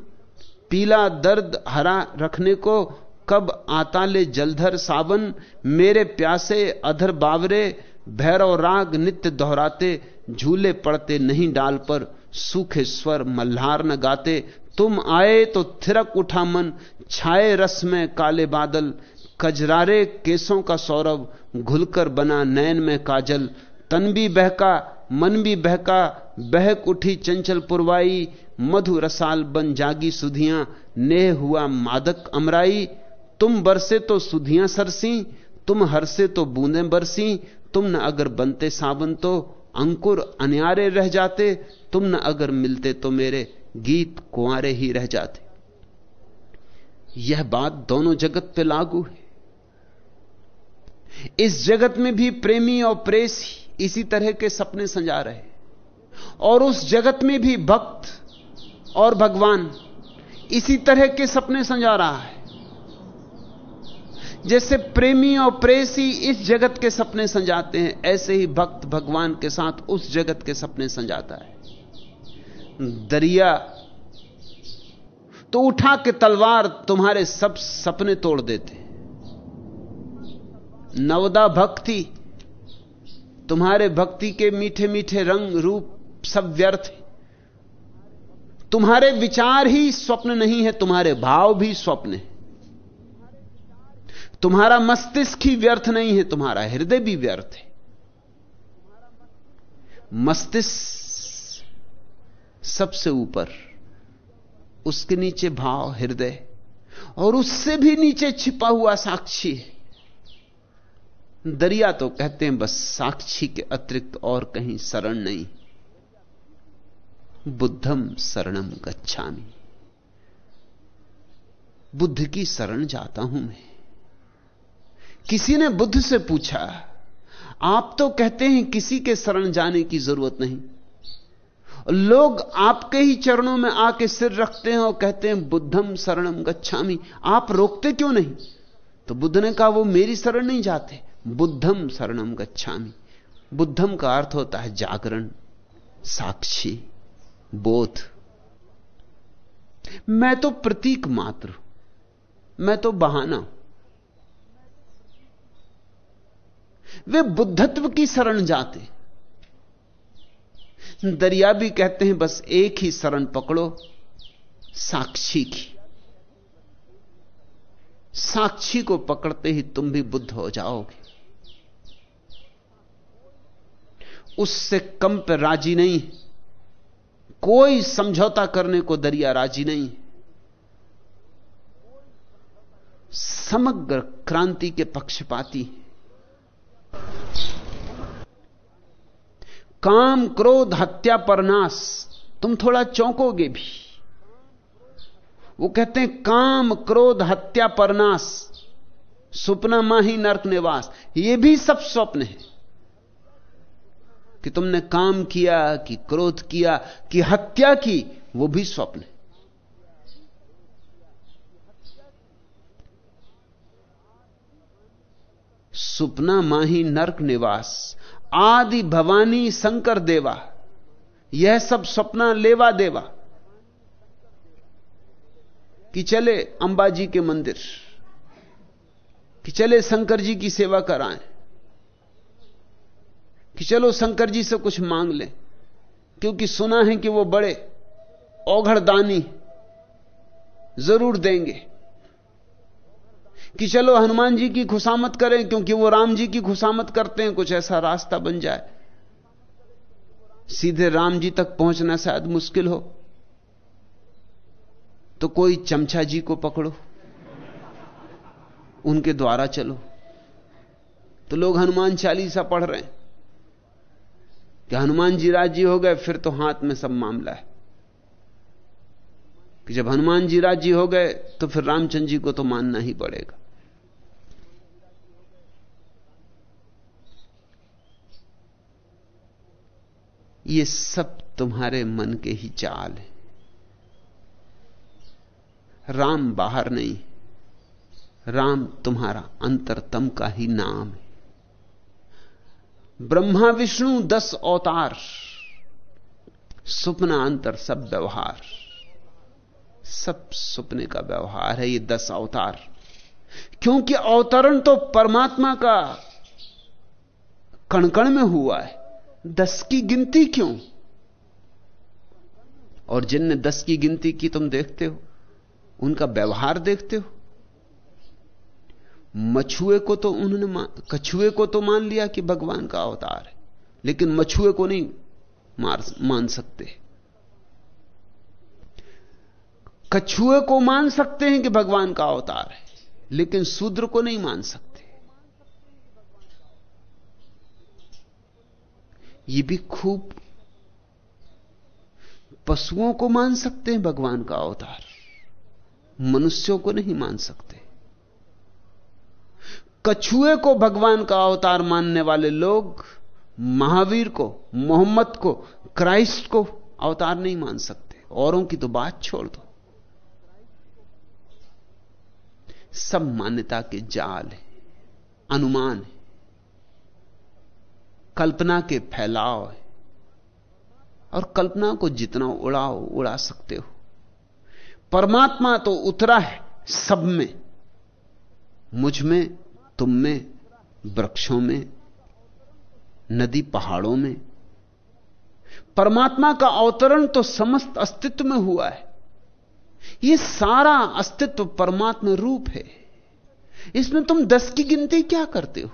पीला दर्द हरा रखने को, कब आता ले जलधर सावन, मेरे प्यासे अधर बावरे, भैरव राग नित्य दोहराते, झूले पड़ते नहीं डाल पर, सूखे स्वर मल्हार न गाते, तुम आए तो थिरक उठा मन, छाए रस में काले बादल, कजरारे केसों का सौरभ, घुलकर बना नयन में काजल तन भी बहका, मन भी बहका, बहक उठी चंचल पुरवाई, मधु रसाल बन जागी सुधियाँ, नेह हुआ मादक अमराई। तुम बरसे तो सुधियाँ सरसी, तुम हरसे तो बूंदें बरसी, तुम न अगर बनते सावन तो अंकुर अनियारे रह जाते, तुम न अगर मिलते तो मेरे गीत कुआरे ही रह जाते। यह बात दोनों जगत पे लागू है। इस जगत में भी प्रेमी और प्रेसी इसी तरह के सपने संजा रहे। और उस जगत में भी भक्त और भगवान इसी तरह के सपने संजा रहा है, जैसे प्रेमी और प्रेसी इस जगत के सपने संजाते हैं, ऐसे ही भक्त भगवान के साथ उस जगत के सपने संजाता है। दरिया तो उठा के तलवार तुम्हारे सब सपने तोड़ देते। नवदा भक्ति तुम्हारे भक्ति के मीठे मीठे रंग रूप सब व्यर्थ है। तुम्हारे विचार ही स्वप्न नहीं है, तुम्हारे भाव भी स्वप्न है। तुम्हारा मस्तिष्क ही व्यर्थ नहीं है, तुम्हारा हृदय भी व्यर्थ है। मस्तिष्क सबसे ऊपर, उसके नीचे भाव, हृदय, और उससे भी नीचे छिपा हुआ साक्षी है। दरिया तो कहते हैं, बस साक्षी के अतिरिक्त और कहीं शरण नहीं। बुद्धम शरणम गच्छामि। बुद्ध की शरण जाता हूँ मैं। किसी ने बुद्ध से पूछा, आप तो कहते हैं किसी के शरण जाने की ज़रूरत नहीं। लोग आपके ही चरणों में आके सिर रखते हैं और कहते हैं, बुद्धम शरणम गच्छामि। आप रोकते क्यों नहीं? तो बुद्ध ने कहा, वो मेरी शरण नहीं जाते। बुद्धम शरणम गच्छामि। बुद्धम का अर्थ होता है जागरण, साक्षी, बोध। मैं तो प्रतीक मात्र मैं तो बहाना वे बुद्धत्व की शरण जाते दरिया भी कहते हैं, बस एक ही शरण पकड़ो, साक्षी की। साक्षी को पकड़ते ही तुम भी बुद्ध हो जाओगे। उससे कम पर राज़ी नहीं। कोई समझौता करने को दरिया राज़ी नहीं। समग्र क्रांति के पक्षपाती। काम क्रोध हत्या परनाश तुम थोड़ा चौंकोगे भी। वो कहते हैं, काम क्रोध हत्या परनाश सुपना माही नर्क निवास। ये भी सब स्वप्न है। कि तुमने काम किया, कि क्रोध किया, कि हत्या की, वो भी स्वप्न है। सुपना माही नर्क निवास, आदि भवानी शंकर देवा, यह सब सपना लेवा देवा, कि चले अंबाजी के मंदिर, कि चले शंकर जी की सेवा कराएँ। कि चलो शंकर जी से कुछ मांग लें। क्योंकि सुना है कि वो बड़े औघड़दानी ज़रूर देंगे। कि चलो हनुमान जी की खुशामत करें, क्योंकि वो राम जी की खुशामत करते हैं, कुछ ऐसा रास्ता बन जाए। सीधे राम जी तक पहुँचना शायद मुश्किल हो। तो कोई चमचा जी को पकड़ो। उनके द्वारा चलो। तो लोग हनुमान चालीसा पढ़ रहे हैं। कि हनुमान जी राज़ी हो गए, फिर तो हाथ में सब मामला है। कि जब हनुमान जी राज़ी हो गए तो फिर रामचंद्र जी को तो मानना ही पड़ेगा। ये सब तुम्हारे मन के ही चाल है। राम बाहर नहीं, राम तुम्हारा अंतरतम का ही नाम है। ब्रह्मा विष्णु दस अवतार, सुपना अंतर सब व्यवहार। सब सुपने का व्यवहार है ये दस अवतार। क्योंकि अवतरण तो परमात्मा का कणकण में हुआ है। दस की गिनती क्यों? और जिनने दस की गिनती की तुम देखते हो, उनका व्यवहार देखते हो। मछुए को तो उन्होंने कछुए को तो मान लिया कि भगवान का अवतार है, लेकिन मछुए को नहीं मार, मान सकते। कछुए को मान सकते हैं कि भगवान का अवतार है, लेकिन शूद्र को नहीं मान सकते। ये भी खूब पशुओं को मान सकते हैं, भगवान का अवतार। मनुष्यों को नहीं मान सकते। कछुए को भगवान का अवतार मानने वाले लोग महावीर को, मोहम्मद को, क्राइस्ट को अवतार नहीं मान सकते। औरों की तो बात छोड़ दो। सब मान्यता के जाल है, अनुमान है, कल्पना के फैलाव है। और कल्पना को जितना उड़ाओ, उड़ा सकते हो। परमात्मा तो उतरा है सब में, मुझमें तुम में, वृक्षों में, नदी पहाड़ों में। परमात्मा का अवतरण तो समस्त अस्तित्व में हुआ है। यह सारा अस्तित्व परमात्मा रूप है। इसमें तुम दस की गिनती क्या करते हो?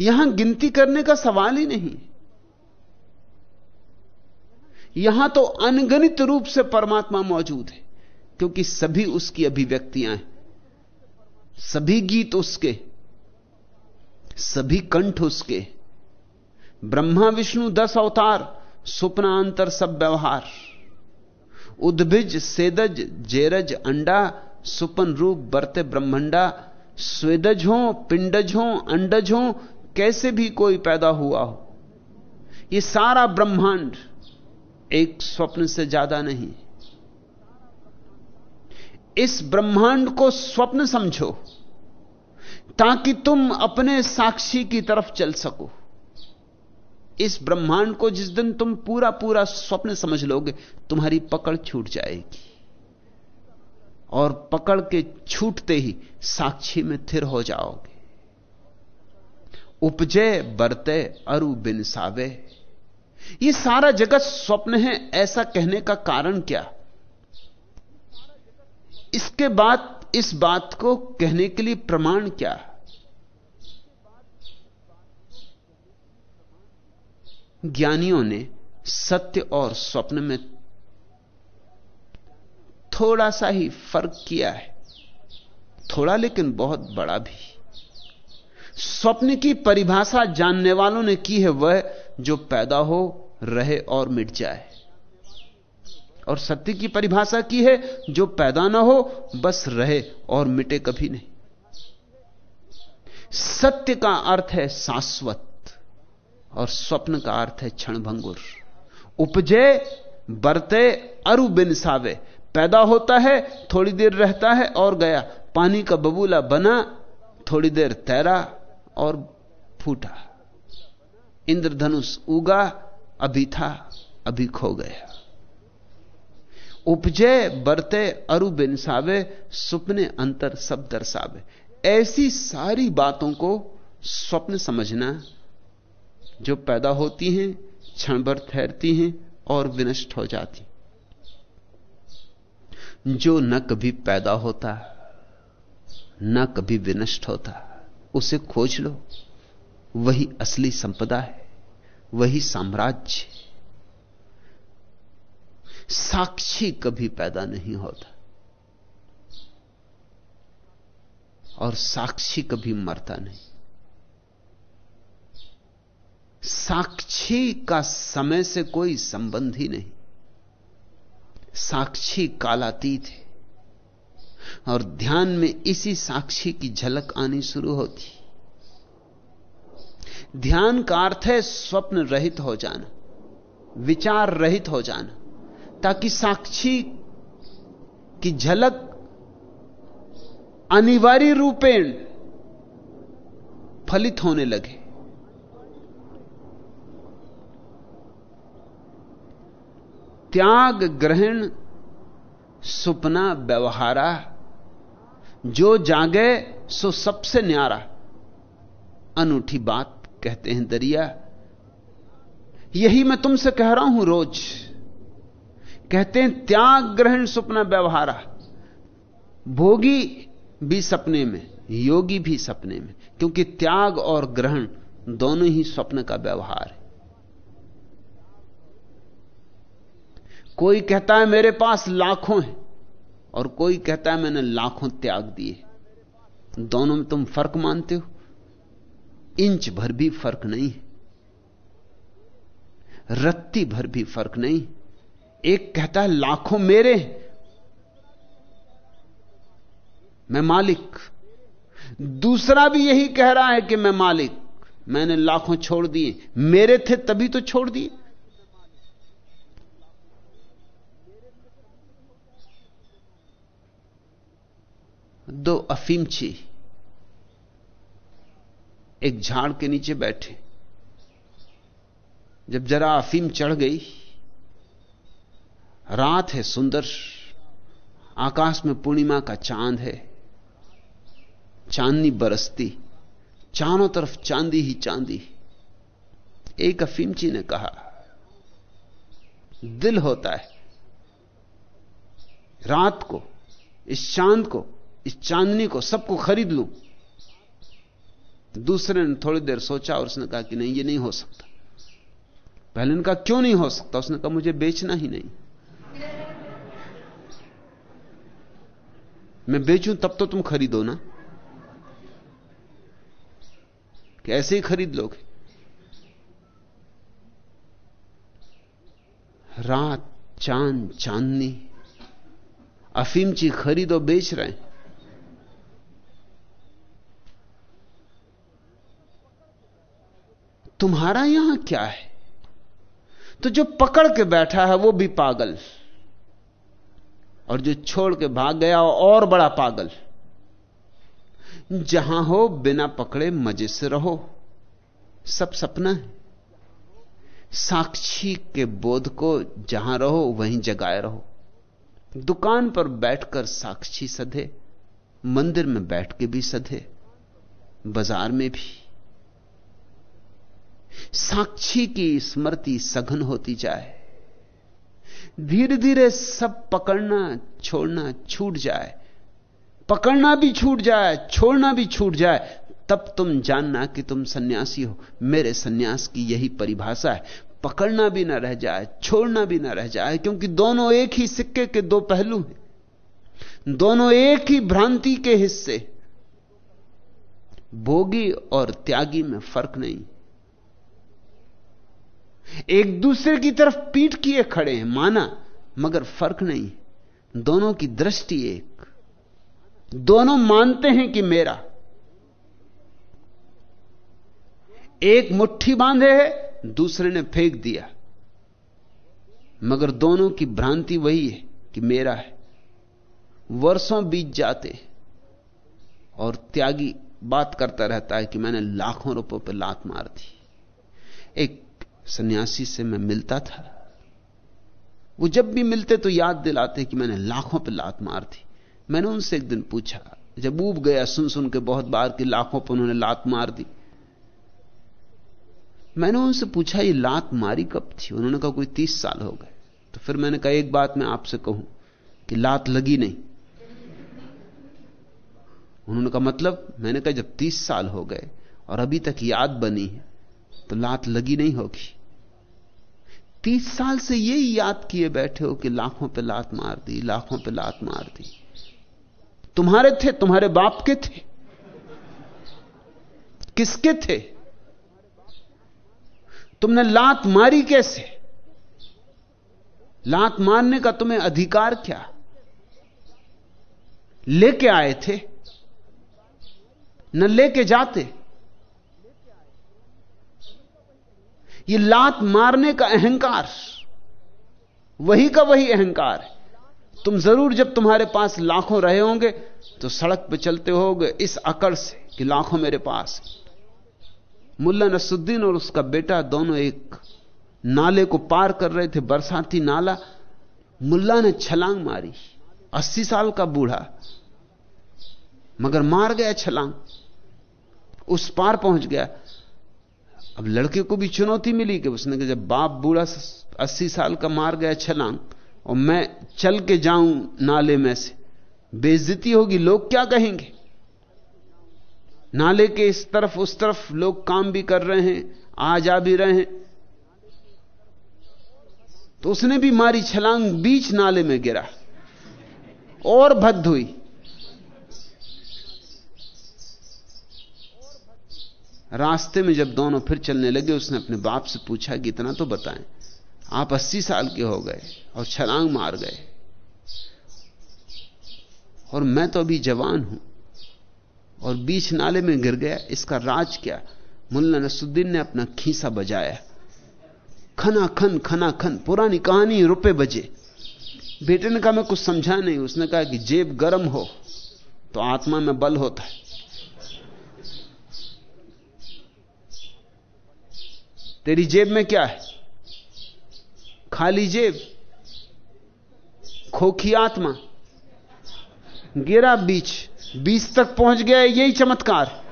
यहाँ गिनती करने का सवाल ही नहीं। यहाँ तो अनगणित रूप से परमात्मा मौजूद है, क्योंकि सभी उसकी अभिव्यक्तियाँ हैं। सभी गीत उसके, सभी कंठ उसके। ब्रह्मा, विष्णु, दस अवतार सुपना अंतर सब व्यवहार। उद्भिज, सेदज, जेरज, अंडा, सुपन रूप, बरते ब्रह्मंडा, स्वेदज हो, पिंडज हो, अंडज हो, कैसे भी कोई पैदा हुआ हो। यह सारा ब्रह्मांड एक स्वप्न से ज़्यादा नहीं। इस ब्रह्मांड को स्वप्न समझो, ताकि तुम अपने साक्षी की तरफ़ चल सको। इस ब्रह्मांड को जिस दिन तुम पूरा पूरा स्वप्न समझ लोगे, तुम्हारी पकड़ छूट जाएगी। और पकड़ के छूटते ही साक्षी में थिर हो जाओगे। उपजे बरते अरु बिन सावे। ये सारा जगत स्वप्न है, ऐसा कहने का कारण क्या? इसके बाद इस बात को कहने के लिए प्रमाण क्या ज्ञानियों ने सत्य और स्वप्न में थोड़ा सा ही फ़र्क किया है। थोड़ा लेकिन बहुत बड़ा भी। स्वप्न की परिभाषा जानने वालों ने की है वह जो पैदा हो, रहे और मिट जाए। और सत्य की परिभाषा की है, जो पैदा ना हो, बस रहे और मिटे कभी नहीं। सत्य का अर्थ है शाश्वत और स्वप्न का अर्थ है क्षणभंगुर। उपजे बरते, अरु बिन सावे। पैदा होता है, थोड़ी देर रहता है और गया। पानी का बबूला बना, थोड़ी देर तैरा और फूटा। इंद्रधनुष उगा, अभी था, अभी खो गया। उपजे, बरते, अरु बिन सावे सुपने अंतर सब दर्शावे। ऐसी सारी बातों को स्वप्न समझना जो पैदा होती हैं क्षण भर ठहरती हैं और विनष्ट हो जाती। जो न कभी पैदा होता, न कभी विनष्ट होता, उसे खोज लो। वही असली संपदा है, वही साम्राज्य। साक्षी कभी पैदा नहीं होता। और साक्षी कभी मरता नहीं। साक्षी का समय से कोई संबंध ही नहीं। साक्षी कालातीत है। और ध्यान में इसी साक्षी की झलक आनी शुरू होती। ध्यान का अर्थ है स्वप्न रहित हो जाना, विचार रहित हो जाना। ताकि साक्षी की झलक अनिवार्य रूपेण फलित होने लगे। त्याग ग्रहण सुपना व्यवहारा, जो जागे सो सबसे न्यारा, अनूठी बात कहते हैं दरिया। यही मैं तुमसे कह रहा हूँ रोज। कहते हैं त्याग ग्रहण सुपना व्यवहारा। भोगी भी सपने में, योगी भी सपने में, क्योंकि त्याग और ग्रहण दोनों ही स्वप्न का व्यवहार है। कोई कहता है, मेरे पास लाखों हैं, और कोई कहता है, मैंने लाखों त्याग दिए। दोनों में तुम फ़र्क मानते हो? इंच भर भी फ़र्क नहीं है। रत्ती भर भी फ़र्क नहीं एक कहता है, लाखों मेरे, मैं मालिक। दूसरा भी यही कह रहा है कि, मैं मालिक, मैंने लाखों छोड़ दिए। मेरे थे तभी तो छोड़ दिए। दो अफीमची एक झाड़ के नीचे बैठे। जब जरा अफीम चढ़ गई रात है सुंदर, आकाश में पूर्णिमा का चाँद है, चांदनी बरसती, चारों तरफ़ चांदी ही चांदी। एक अफीमची ने कहा, दिल होता है, रात को, इस चाँद को, इस चांदनी को सबको खरीद लूँ। दूसरे ने थोड़ी देर सोचा और उसने कहा कि नहीं, ये नहीं हो सकता। पहले ने कहा, क्यों नहीं हो सकता? उसने कहा, मुझे बेचना ही नहीं। मैं बेचूं, तब तो तुम खरीदो ना। कि ऐसे ही खरीद लोगे। रात, चाँद, चांदनी, अफीम ची खरीदो, बेच रहे हैं। तुम्हारा यहाँ क्या है? तो जो पकड़ के बैठा है, वो भी पागल। और जो छोड़ के भाग गया और बड़ा पागल। जहाँ हो, बिना पकड़े मज़े से रहो। सब सपना है। साक्षी के बोध को जहाँ रहो, वहीं जगाए रहो। दुकान पर बैठकर साक्षी सधे, मंदिर में बैठ के भी सधे, बाज़ार में भी। साक्षी की स्मृति सघन होती जाए। धीरे धीरे सब पकड़ना, छोड़ना छूट जाए। पकड़ना भी छूट जाए, छोड़ना भी छूट जाए। तब तुम जानना कि तुम सन्यासी हो। मेरे सन्यास की यही परिभाषा है। पकड़ना भी ना रह जाए, छोड़ना भी ना रह जाए, क्योंकि दोनों एक ही सिक्के के दो पहलू हैं। दोनों एक ही भ्रांति के हिस्से। भोगी और त्यागी में फ़र्क नहीं। एक दूसरे की तरफ़ पीठ किए खड़े हैं, माना, मगर फ़र्क नहीं। दोनों की दृष्टि एक। दोनों मानते हैं कि मेरा। एक मुट्ठी बांधे है, दूसरे ने फेंक दिया। मगर दोनों की भ्रांति वही है कि मेरा है। वर्षों बीत जाते और त्यागी बात करता रहता है कि मैंने लाखों रुपयों पर लात मार दी। एक सन्यासी से मैं मिलता था। वो जब भी मिलते तो याद दिलाते कि मैंने लाखों पर लात मार दी। मैंने उनसे एक दिन पूछा, जब ऊब गया सुन सुन के बहुत बार कि लाखों पर उन्होंने लात मार दी। मैंने उनसे पूछा, ये लात मारी कब थी? उन्होंने कहा, कोई तीस साल हो गए। तो फिर मैंने कहा, एक बात मैं आपसे कहूँ कि लात लगी नहीं। उन्होंने कहा मतलब? मैंने कहा, जब तीस साल हो गए और अभी तक याद बनी है तो लात लगी नहीं होगी। तीस साल से यही याद किए बैठे हो कि लाखों पे लात मार दी, लाखों पे लात मार दी। तुम्हारे थे, तुम्हारे बाप के थे। किसके थे? तुमने लात मारी कैसे? लात मारने का तुम्हें अधिकार क्या? लेके आए थे? न लेके जाते? ये लात मारने का अहंकार, वही का वही अहंकार है। तुम ज़रूर जब तुम्हारे पास लाखों रहे होंगे तो सड़क पर चलते होगे इस अकड़ से कि लाखों मेरे पास मुल्ला नसुद्दीन और उसका बेटा दोनों एक नाले को पार कर रहे थे, बरसाती नाला। मुल्ला ने छलांग मारी, अस्सी साल का बूढ़ा, मगर मार गया छलांग। उस पार पहुँच गया। अब लड़के को भी चुनौती मिली कि उसने कहा, जब बाप बूढ़ा अस्सी साल का मार गया छलांग, और मैं चल के जाऊँ नाले में से, बेइज्जती होगी, लोग क्या कहेंगे? नाले के इस तरफ़, उस तरफ़ लोग काम भी कर रहे हैं आ जा भी रहे हैं। तो उसने भी मारी छलांग, बीच नाले में गिरा। और भद्द हुई। रास्ते में जब दोनों फिर चलने लगे, उसने अपने बाप से पूछा कि इतना तो बताएँ, आप अस्सी साल के हो गए और छलांग मार गए। और मैं तो अभी जवान हूँ और बीच नाले में गिर गया, इसका राज क्या? मुल्ला नसुद्दीन ने अपना खीसा बजाया। खना खन खना खन, पुरानी कहानी रुपए बजे। बेटे ने कहा, मैं कुछ समझा नहीं। उसने कहा कि जेब गर्म हो तो आत्मा में बल होता है। तेरी जेब में क्या है? खाली जेब। खोखी आत्मा। गिरा बीच। बीच तक पहुँच गया है, यही चमत्कार।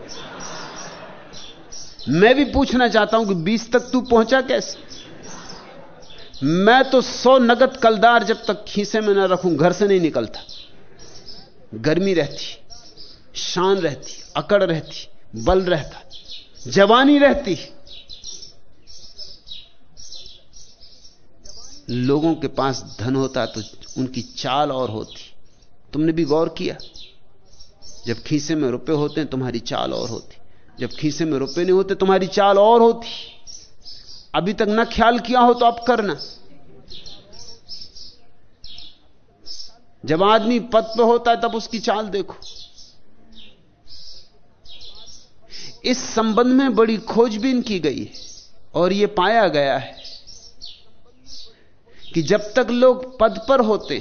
मैं भी पूछना चाहता हूँ कि बीस तक तू पहुँचा कैसे? मैं तो सौ नगद कलदार जब तक खीसे में ना रखूँ, घर से नहीं निकलता। गर्मी रहती, शान रहती, अकड़ रहती, बल रहता, जवानी रहती। लोगों के पास धन होता तो उनकी चाल और होती। तुमने भी गौर किया? जब खीसे में रुपए होते हैं, तुम्हारी चाल और होती। जब खीसे में रुपए नहीं होते, तुम्हारी चाल और होती। अभी तक न ख्याल किया हो तो अब करना। जब आदमी पद पर होता है, तब उसकी चाल देखो। इस संबंध में बड़ी खोजबीन की गई है और यह पाया गया है। कि जब तक लोग पद पर होते,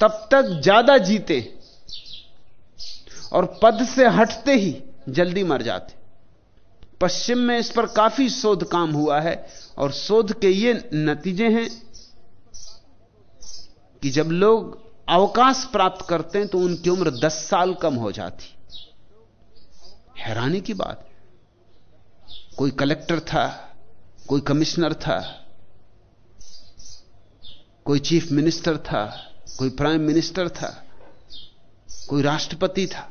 तब तक ज़्यादा जीते और पद से हटते ही जल्दी मर जाते। पश्चिम में इस पर काफ़ी शोध काम हुआ है और शोध के ये नतीजे हैं कि जब लोग अवकाश प्राप्त करते हैं तो उनकी उम्र 10 साल कम हो जाती। हैरानी की बात, कोई कलेक्टर था कोई कमिश्नर था, कोई चीफ मिनिस्टर था, कोई प्राइम मिनिस्टर था, कोई राष्ट्रपति था।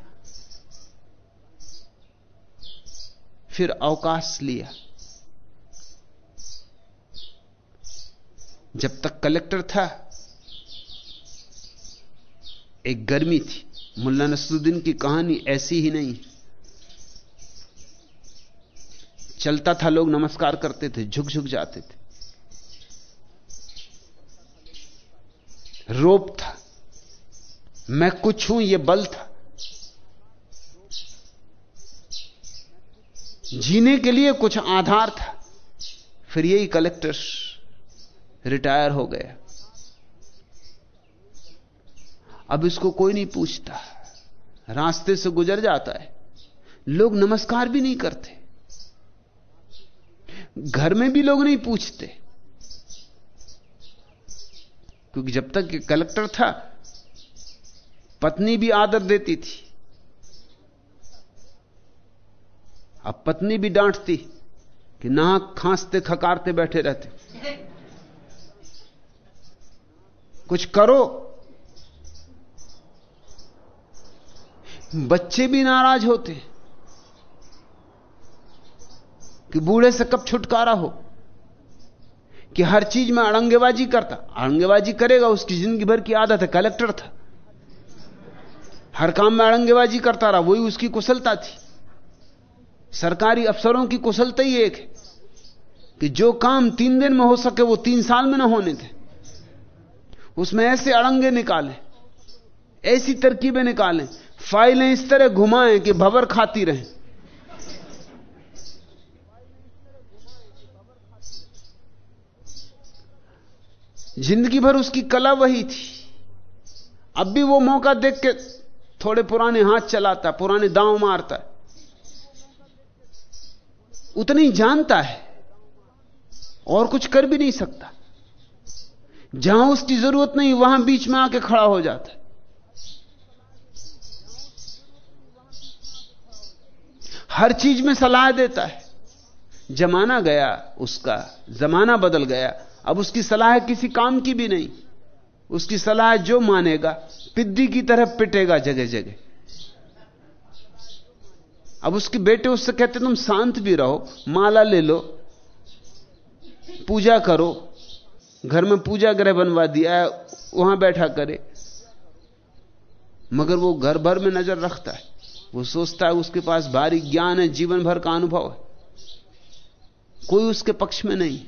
फिर अवकाश लिया। जब तक कलेक्टर था, एक गर्मी थी। मुल्ला नसरुद्दीन की कहानी ऐसी ही नहीं। चलता था लोग, नमस्कार करते थे, झुक झुक जाते थे। रोप था। मैं कुछ हूँ यह बल था। जीने के लिए कुछ आधार था। फिर यही कलेक्टर रिटायर हो गया। अब इसको कोई नहीं पूछता। रास्ते से गुजर जाता है। लोग नमस्कार भी नहीं करते। घर में भी लोग नहीं पूछते। क्योंकि जब तक कलेक्टर था, पत्नी भी आदर देती थी। अब पत्नी भी डांटती कि नाक खांसते, खकारते बैठे रहते। कुछ करो। बच्चे भी नाराज़ होते कि बूढ़े से कब छुटकारा हो? कि हर चीज़ में अड़ंगेबाजी करता। अड़ंगेबाजी करेगा, उसकी ज़िंदगी भर की आदत है, कलेक्टर था। हर काम में अड़ंगेबाजी करता रहा, वही उसकी कुशलता थी। सरकारी अफसरों की कुशलता ही एक है, कि जो काम तीन दिन में हो सके, वो तीन साल में ना होने थे उसमें ऐसे अड़ंगे निकालें, ऐसी तरकीबें निकालें, फाइलें इस तरह घुमाएँ कि भवर खाती रहें। ज़िंदगी भर उसकी कला वही थी। अब भी वो मौका देख के थोड़े पुराने हाथ चलाता पुराने दांव मारता उतनी जानता है और कुछ कर भी नहीं सकता। जहाँ उसकी ज़रूरत नहीं, वहाँ बीच में आके खड़ा हो जाता है। हर चीज़ में सलाह देता है। जमाना गया, उसका जमाना बदल गया। अब उसकी सलाह किसी काम की भी नहीं। उसकी सलाह जो मानेगा, पिद्दी की तरह पिटेगा जगह जगह। अब उसके बेटे उससे कहते, तुम शांत भी रहो, माला ले लो, पूजा करो, घर में पूजा ग्रह बनवा दिया है, वहाँ बैठा करे। मगर वो घर भर में नज़र रखता है। वो सोचता है उसके पास भारी ज्ञान है, जीवन भर का अनुभव है। कोई उसके पक्ष में नहीं।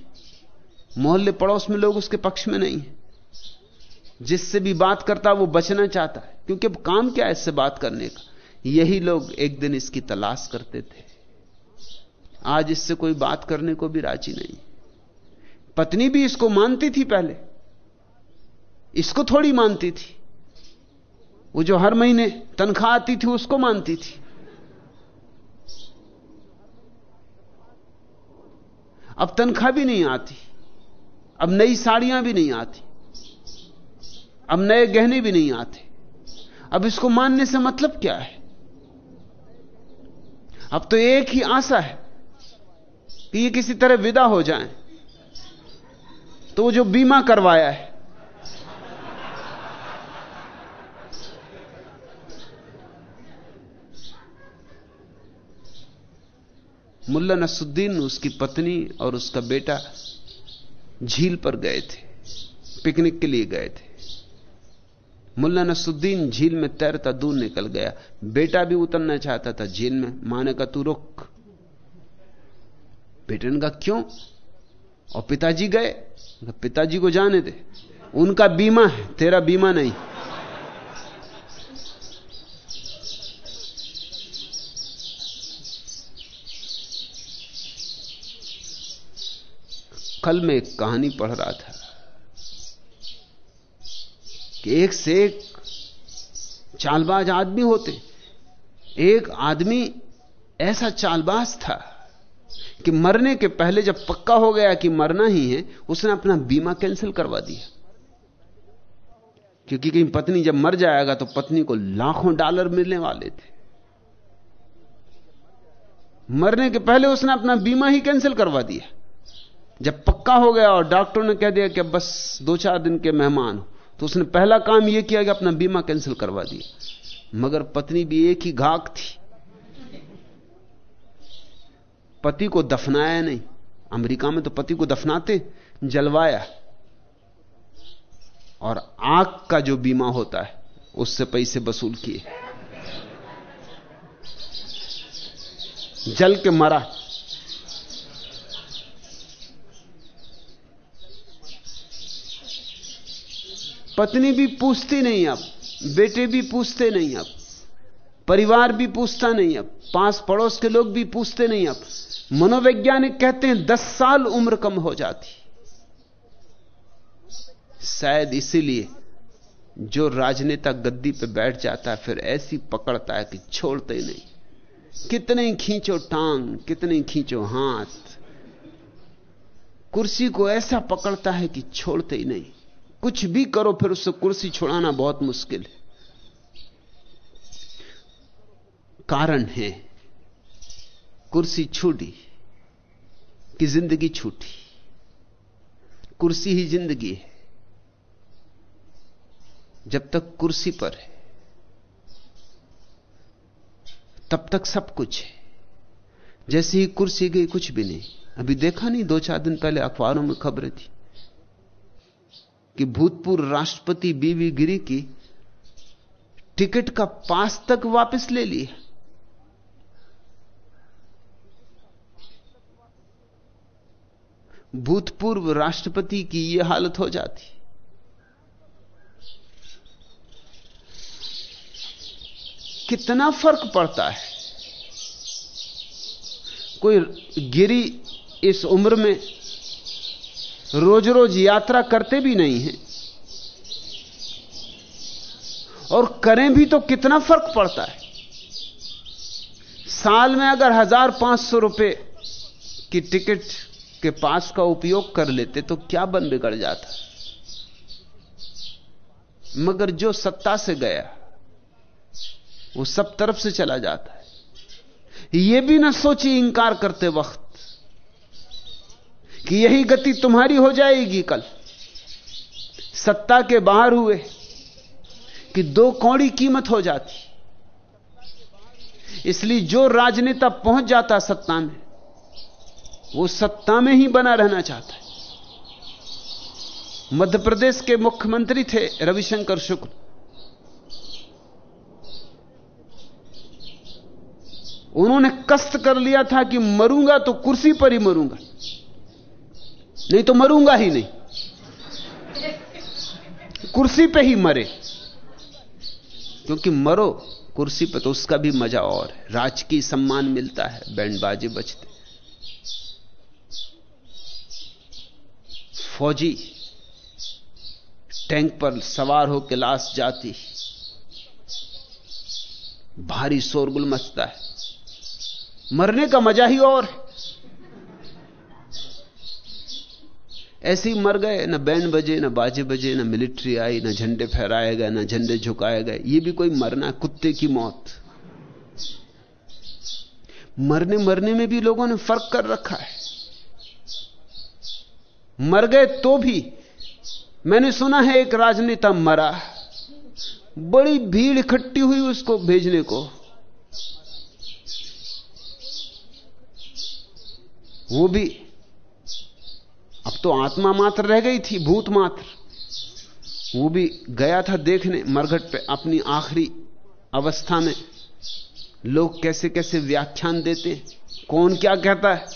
मोहल्ले पड़ोस में लोग उसके पक्ष में नहीं है। जिससे भी बात करता वो बचना चाहता है। क्योंकि अब काम क्या है इससे बात करने का? यही लोग एक दिन इसकी तलाश करते थे। आज इससे कोई बात करने को भी राज़ी नहीं। पत्नी भी इसको मानती थी पहले। इसको थोड़ी मानती थी। वो जो हर महीने तनख्वाह आती थी, उसको मानती थी। अब तनख्वाह भी नहीं आती। अब नई साड़ियाँ भी नहीं आती। अब नए गहने भी नहीं आते। अब इसको मानने से मतलब क्या है? अब तो एक ही आशा है कि ये किसी तरह विदा हो जाएँ। तो वो जो बीमा करवाया है। मुल्ला नसुद्दीन, उसकी पत्नी और उसका बेटा झील पर गए थे, पिकनिक के लिए गए थे। मुल्ला नसुद्दीन झील में तैरता दूर निकल गया। बेटा भी उतरना चाहता था झील में। माने का तू रुक। बेटे ने कहा, क्यों? और पिताजी गए। पिताजी को जाने दे। उनका बीमा है, तेरा बीमा नहीं। कल मैं एक कहानी पढ़ रहा था कि एक से एक चालबाज आदमी होते। एक आदमी ऐसा चालबाज था कि मरने के पहले जब पक्का हो गया कि मरना ही है, उसने अपना बीमा कैंसिल करवा दिया। क्योंकि कहीं पत्नी जब मर जाएगा तो पत्नी को लाखों डॉलर मिलने वाले थे। मरने के पहले उसने अपना बीमा ही कैंसिल करवा दिया। जब पक्का हो गया और डॉक्टर ने कह दिया कि बस दो चार दिन के मेहमान हो तो उसने पहला काम यह किया कि अपना बीमा कैंसिल करवा दिया। मगर पत्नी भी एक ही घाक थी। पति को दफनाया नहीं। अमेरिका में तो पति को दफनाते, जलवाया। और आग का जो बीमा होता है, उससे पैसे वसूल किए। जल के मरा। पत्नी भी पूछती नहीं अब, बेटे भी पूछते नहीं अब, परिवार भी पूछता नहीं अब पास पड़ोस के लोग भी पूछते नहीं अब। मनोवैज्ञानिक कहते हैं, दस साल उम्र कम हो जाती। शायद इसीलिए जो राजनेता गद्दी पे बैठ जाता है, फिर ऐसी पकड़ता है कि छोड़ते ही नहीं। कितने खींचो टांग, कितने खींचो हाथ। कुर्सी को ऐसा पकड़ता है कि छोड़ते ही नहीं। कुछ भी करो, फिर उससे कुर्सी छुड़ाना बहुत मुश्किल है। कारण है, कुर्सी छूटी कि ज़िंदगी छूटी। कुर्सी ही ज़िंदगी है। जब तक कुर्सी पर है, तब तक सब कुछ है। जैसे ही कुर्सी गई, कुछ भी नहीं। अभी देखा नहीं, दो चार दिन पहले अखबारों में खबरें थी। कि भूतपूर्व राष्ट्रपति बीवी गिरी की टिकट का पास तक वापस ले लिया भूतपूर्व राष्ट्रपति की यह हालत हो जाती। कितना फ़र्क पड़ता है? कोई गिरी इस उम्र में रोज रोज यात्रा करते भी नहीं हैं। और करें भी तो कितना फ़र्क पड़ता है। साल में अगर हज़ार पाँच सौ रुपए की टिकट के पास का उपयोग कर लेते तो क्या बन बिगड़ जाता। मगर जो सत्ता से गया, वो सब तरफ़ से चला जाता है। यह भी ना सोची इंकार करते वक्त कि यही गति तुम्हारी हो जाएगी कल। सत्ता के बाहर हुए कि दो कौड़ी कीमत हो जाती। इसलिए जो राजनेता पहुँच जाता सत्ता में, वो सत्ता में ही बना रहना चाहता है। मध्य प्रदेश के मुख्यमंत्री थे रविशंकर शुक्ल। उन्होंने कष्ट कर लिया था कि मरूँगा तो कुर्सी पर ही मरूँगा। नहीं तो मरूँगा ही नहीं। कुर्सी पे ही मरे। क्योंकि मरो, कुर्सी पे तो उसका भी मज़ा और है। राजकीय सम्मान मिलता है बैंड बाजे बजते। फौजी टैंक पर सवार होकर लाश जाती। भारी शोरगुल मचता है। मरने का मज़ा ही और है। ऐसे ही मर गए, न बैंड बजे, न बाजे बजे, न मिलिट्री आई, न झंडे फहराए गए, न झंडे झुकाए गए। ये भी कोई मरना कुत्ते की मौत। मरने मरने में भी लोगों ने फ़र्क कर रखा है। मर गए तो भी, मैंने सुना है एक राजनेता मरा। बड़ी भीड़ इकट्ठी हुई उसको भेजने को। वो भी अब तो आत्मा मात्र रह गई थी, भूत मात्र। वो भी गया था देखने मरघट पे अपनी आखिरी अवस्था में। लोग कैसे कैसे व्याख्यान देते, कौन क्या कहता है?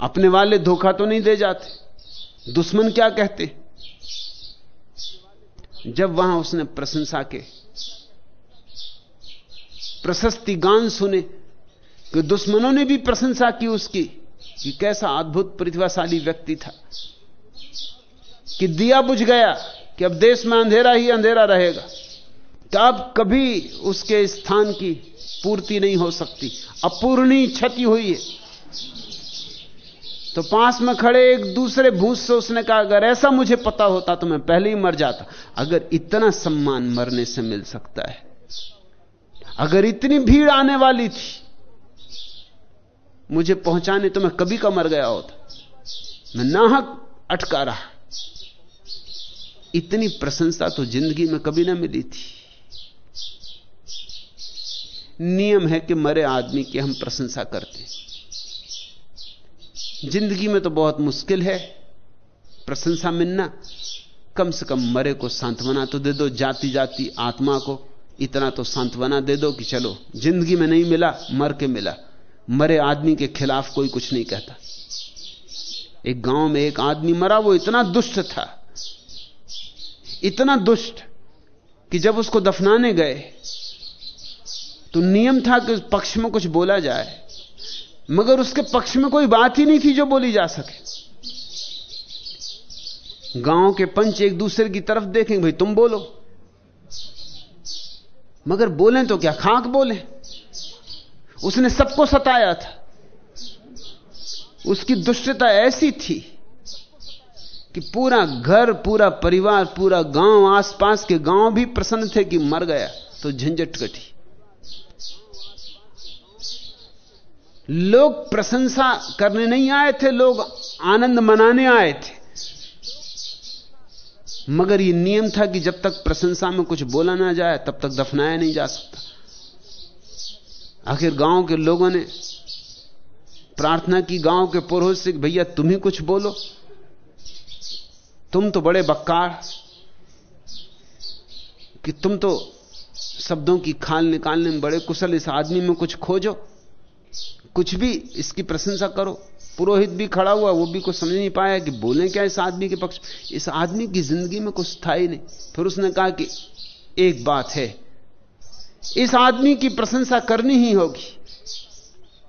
अपने वाले धोखा तो नहीं दे जाते, दुश्मन क्या कहते? जब वहाँ उसने प्रशंसा के, प्रशस्ति गान सुने कि दुश्मनों ने भी प्रशंसा की उसकी कि कैसा अद्भुत प्रतिभाशाली व्यक्ति था। कि दिया बुझ गया कि अब देश में अंधेरा ही अंधेरा रहेगा। तो अब कभी उसके स्थान की पूर्ति नहीं हो सकती। अपूर्णीय क्षति हुई है। तो पास में खड़े एक दूसरे भूत से उसने कहा, अगर ऐसा मुझे पता होता तो मैं पहले ही मर जाता। अगर इतना सम्मान मरने से मिल सकता है। अगर इतनी भीड़ आने वाली थी मुझे पहुँचाने तो मैं कभी का मर गया होता। मैं नाहक अटका रहा। इतनी प्रशंसा तो ज़िंदगी में कभी ना मिली थी। नियम है कि मरे आदमी की हम प्रशंसा करते ज़िंदगी में तो बहुत मुश्किल है प्रशंसा मिलना। कम से कम मरे को सांत्वना तो दे दो जाति जाति आत्मा को इतना तो सांत्वना दे दो कि चलो, ज़िंदगी में नहीं मिला, मर के मिला। मरे आदमी के खिलाफ कोई कुछ नहीं कहता। एक गाँव में एक आदमी मरा, वो इतना दुष्ट था, इतना दुष्ट कि जब उसको दफनाने गए तो नियम था कि उस पक्ष में कुछ बोला जाए, मगर उसके पक्ष में कोई बात ही नहीं थी जो बोली जा सके। गाँव के पंच एक दूसरे की तरफ़ देखेंगे, भाई तुम बोलो। मगर बोलें तो क्या, खाक बोले? उसने सबको सताया था। उसकी दुष्टता ऐसी थी कि पूरा घर, पूरा परिवार, पूरा गाँव, आसपास के गाँव भी प्रसन्न थे कि मर गया तो झंझट कटी। लोग प्रशंसा करने नहीं आए थे, लोग आनंद मनाने आए थे। मगर यह नियम था कि जब तक प्रशंसा में कुछ बोला ना जाए, तब तक दफनाया नहीं जा सकता। आखिर गाँव के लोगों ने प्रार्थना की, गाँव के पुरोहित से भैया तुम ही कुछ बोलो। तुम तो बड़े बक्कार कि तुम तो शब्दों की खाल निकालने में बड़े कुशल इस आदमी में कुछ खोजो। कुछ भी इसकी प्रशंसा करो। पुरोहित भी खड़ा हुआ, वो भी कुछ समझ नहीं पाया कि बोले क्या इस आदमी के पक्ष। इस आदमी की ज़िंदगी में कुछ था ही नहीं। फिर उसने कहा कि एक बात है इस आदमी की प्रशंसा करनी ही होगी।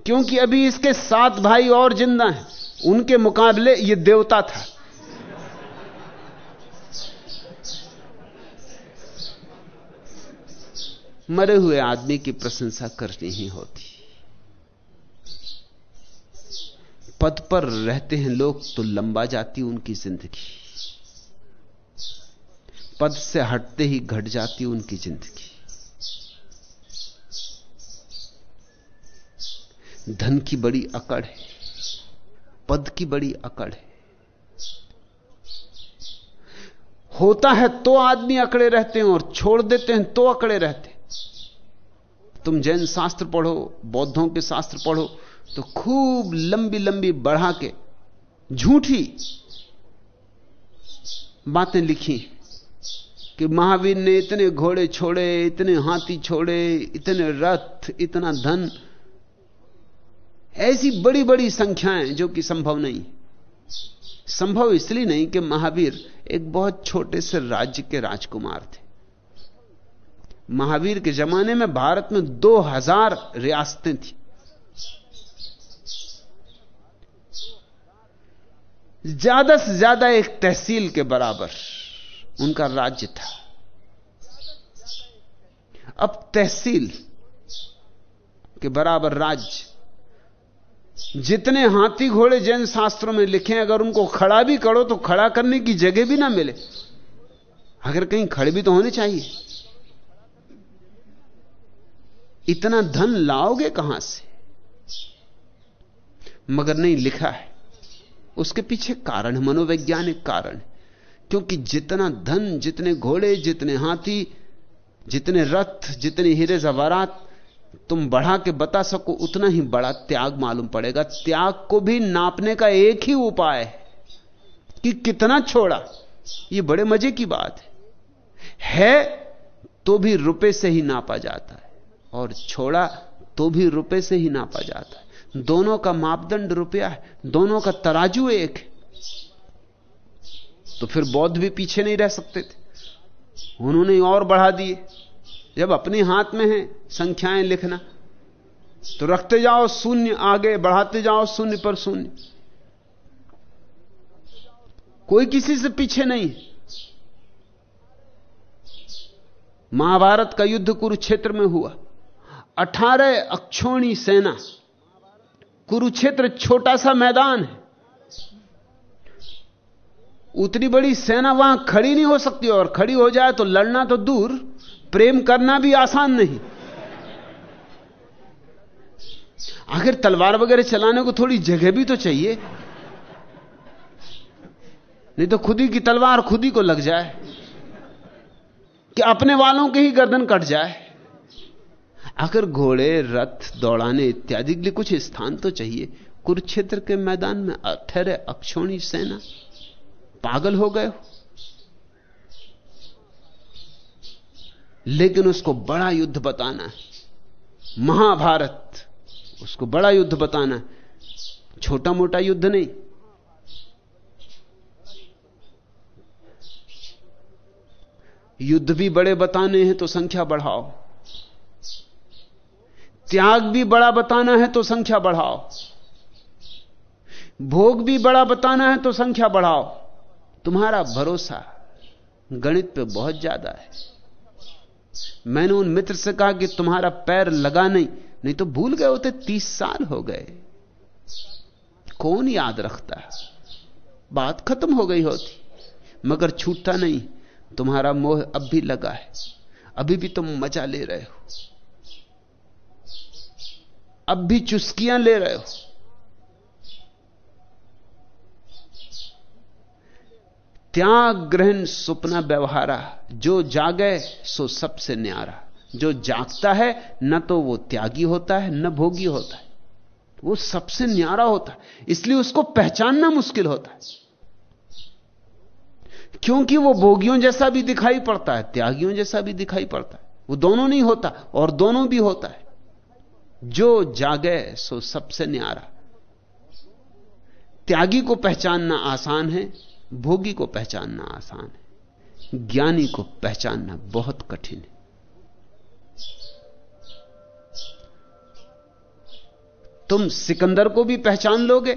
क्योंकि अभी इसके सात भाई और ज़िंदा हैं। उनके मुकाबले ये देवता था। मरे हुए आदमी की प्रशंसा करनी ही होती। पद पर रहते हैं लोग तो लंबा जाती उनकी ज़िंदगी। पद से हटते ही घट जाती उनकी ज़िंदगी। धन की बड़ी अकड़ है, पद की बड़ी अकड़ है। होता है तो आदमी अकड़े रहते हैं और छोड़ देते हैं तो अकड़े रहते हैं। तुम जैन शास्त्र पढ़ो, बौद्धों के शास्त्र पढ़ो तो खूब लंबी लंबी बढ़ा के झूठी बातें लिखी कि महावीर ने इतने घोड़े छोड़े, इतने हाथी छोड़े, इतने रथ, इतना धन ऐसी बड़ी बड़ी संख्याएँ जो कि संभव नहीं। संभव इसलिए नहीं कि महावीर एक बहुत छोटे से राज्य के राजकुमार थे। महावीर के जमाने में भारत में दो हज़ार रियासतें थी। ज़्यादा से ज़्यादा एक तहसील के बराबर उनका राज्य था। अब तहसील के बराबर राज्य जितने हाथी घोड़े जैन शास्त्रों में लिखे अगर उनको खड़ा भी करो तो खड़ा करने की जगह भी ना मिले। अगर कहीं खड़े भी तो होने चाहिए। इतना धन लाओगे कहाँ से? मगर नहीं लिखा है। उसके पीछे कारण मनोवैज्ञानिक कारण क्योंकि जितना धन, जितने घोड़े, जितने हाथी, जितने रथ, जितने हीरे जवारात तुम बढ़ा के बता सको, उतना ही बड़ा त्याग मालूम पड़ेगा। त्याग को भी नापने का एक ही उपाय है कि कितना छोड़ा। ये बड़े मज़े की बात है। है तो भी रुपए से ही नापा जाता है, और छोड़ा तो भी रुपए से ही नापा जाता है। दोनों का मापदंड रुपया है, दोनों का तराजू एक है। तो फिर बौद्ध भी पीछे नहीं रह सकते थे। उन्होंने और बढ़ा दिए। जब अपने हाथ में है, संख्याएँ लिखना। तो रखते जाओ शून्य आगे, बढ़ाते जाओ शून्य पर शून्य। कोई किसी से पीछे नहीं। महाभारत का युद्ध कुरुक्षेत्र में हुआ। अठारह अक्षोणी सेना। कुरुक्षेत्र छोटा सा मैदान है। उतनी बड़ी सेना वहाँ खड़ी नहीं हो सकती, और खड़ी हो जाए तो लड़ना तो दूर। प्रेम करना भी आसान नहीं। आखिर तलवार वगैरह चलाने को थोड़ी जगह भी तो चाहिए। नहीं तो खुद ही की तलवार खुद ही को लग जाए कि अपने वालों के ही गर्दन कट जाए। अगर घोड़े, रथ, दौड़ाने इत्यादि के लिए कुछ स्थान तो चाहिए। कुरुक्षेत्र के मैदान में ठहरे अक्षोणी, सेना, पागल हो गए हो। लेकिन उसको बड़ा युद्ध बताना महाभारत, उसको बड़ा युद्ध बताना छोटा मोटा युद्ध नहीं। युद्ध भी बड़े बताने हैं तो संख्या बढ़ाओ। त्याग भी बड़ा बताना है तो संख्या बढ़ाओ। भोग भी बड़ा बताना है तो संख्या बढ़ाओ। तुम्हारा भरोसा गणित पे बहुत ज़्यादा है। मैंने उन मित्र से कहा कि तुम्हारा पैर लगा नहीं नहीं तो भूल गए होते, तीस साल हो गए। कौन याद रखता है? बात खत्म हो गई होती, मगर छूटता नहीं। तुम्हारा मोह अब भी लगा है, अभी भी तुम मज़ा ले रहे हो। अब भी चुस्कियाँ ले रहे हो। त्याग ग्रहण सुपना व्यवहारा, जो जागे सो सबसे न्यारा। जो जागता है, न तो वो त्यागी होता है, न भोगी होता है। वो सबसे न्यारा होता है। इसलिए उसको पहचानना मुश्किल होता है। क्योंकि वो भोगियों जैसा भी दिखाई पड़ता है, त्यागियों जैसा भी दिखाई पड़ता है। वो दोनों नहीं होता, और दोनों भी होता है। जो जागे सो सबसे न्यारा। त्यागी को पहचानना आसान है भोगी को पहचानना आसान है। ज्ञानी को पहचानना बहुत कठिन है। तुम सिकंदर को भी पहचान लोगे,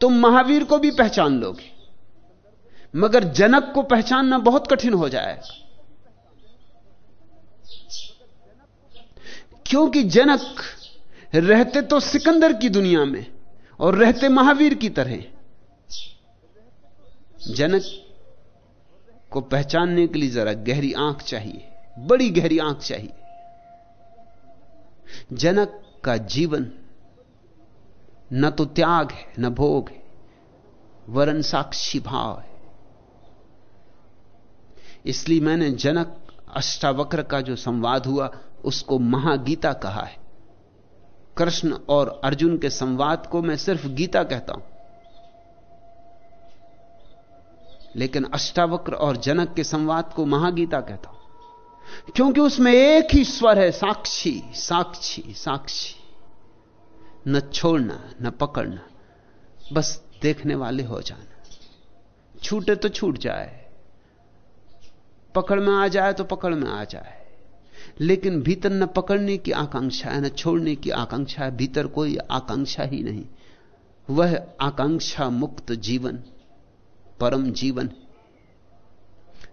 तुम महावीर को भी पहचान लोगे, मगर जनक को पहचानना बहुत कठिन हो जाएगा। क्योंकि जनक रहते तो सिकंदर की दुनिया में और रहते महावीर की तरह जनक को पहचानने के लिए जरा गहरी आँख चाहिए। बड़ी गहरी आँख चाहिए। जनक का जीवन न तो त्याग है, न भोग है, वरन साक्षी भाव है। इसलिए मैंने जनक अष्टावक्र का जो संवाद हुआ, उसको महागीता कहा है। कृष्ण और अर्जुन के संवाद को मैं सिर्फ़ गीता कहता हूँ। लेकिन अष्टावक्र और जनक के संवाद को महागीता कहता हूँ। क्योंकि उसमें एक ही स्वर है, साक्षी साक्षी साक्षी। न छोड़ना, न पकड़ना, बस देखने वाले हो जाना। छूटे तो छूट जाए, पकड़ में आ जाए तो पकड़ में आ जाए। लेकिन भीतर न पकड़ने की आकांक्षा है, न छोड़ने की आकांक्षा है, भीतर कोई आकांक्षा ही नहीं। वह आकांक्षा मुक्त जीवन परम जीवन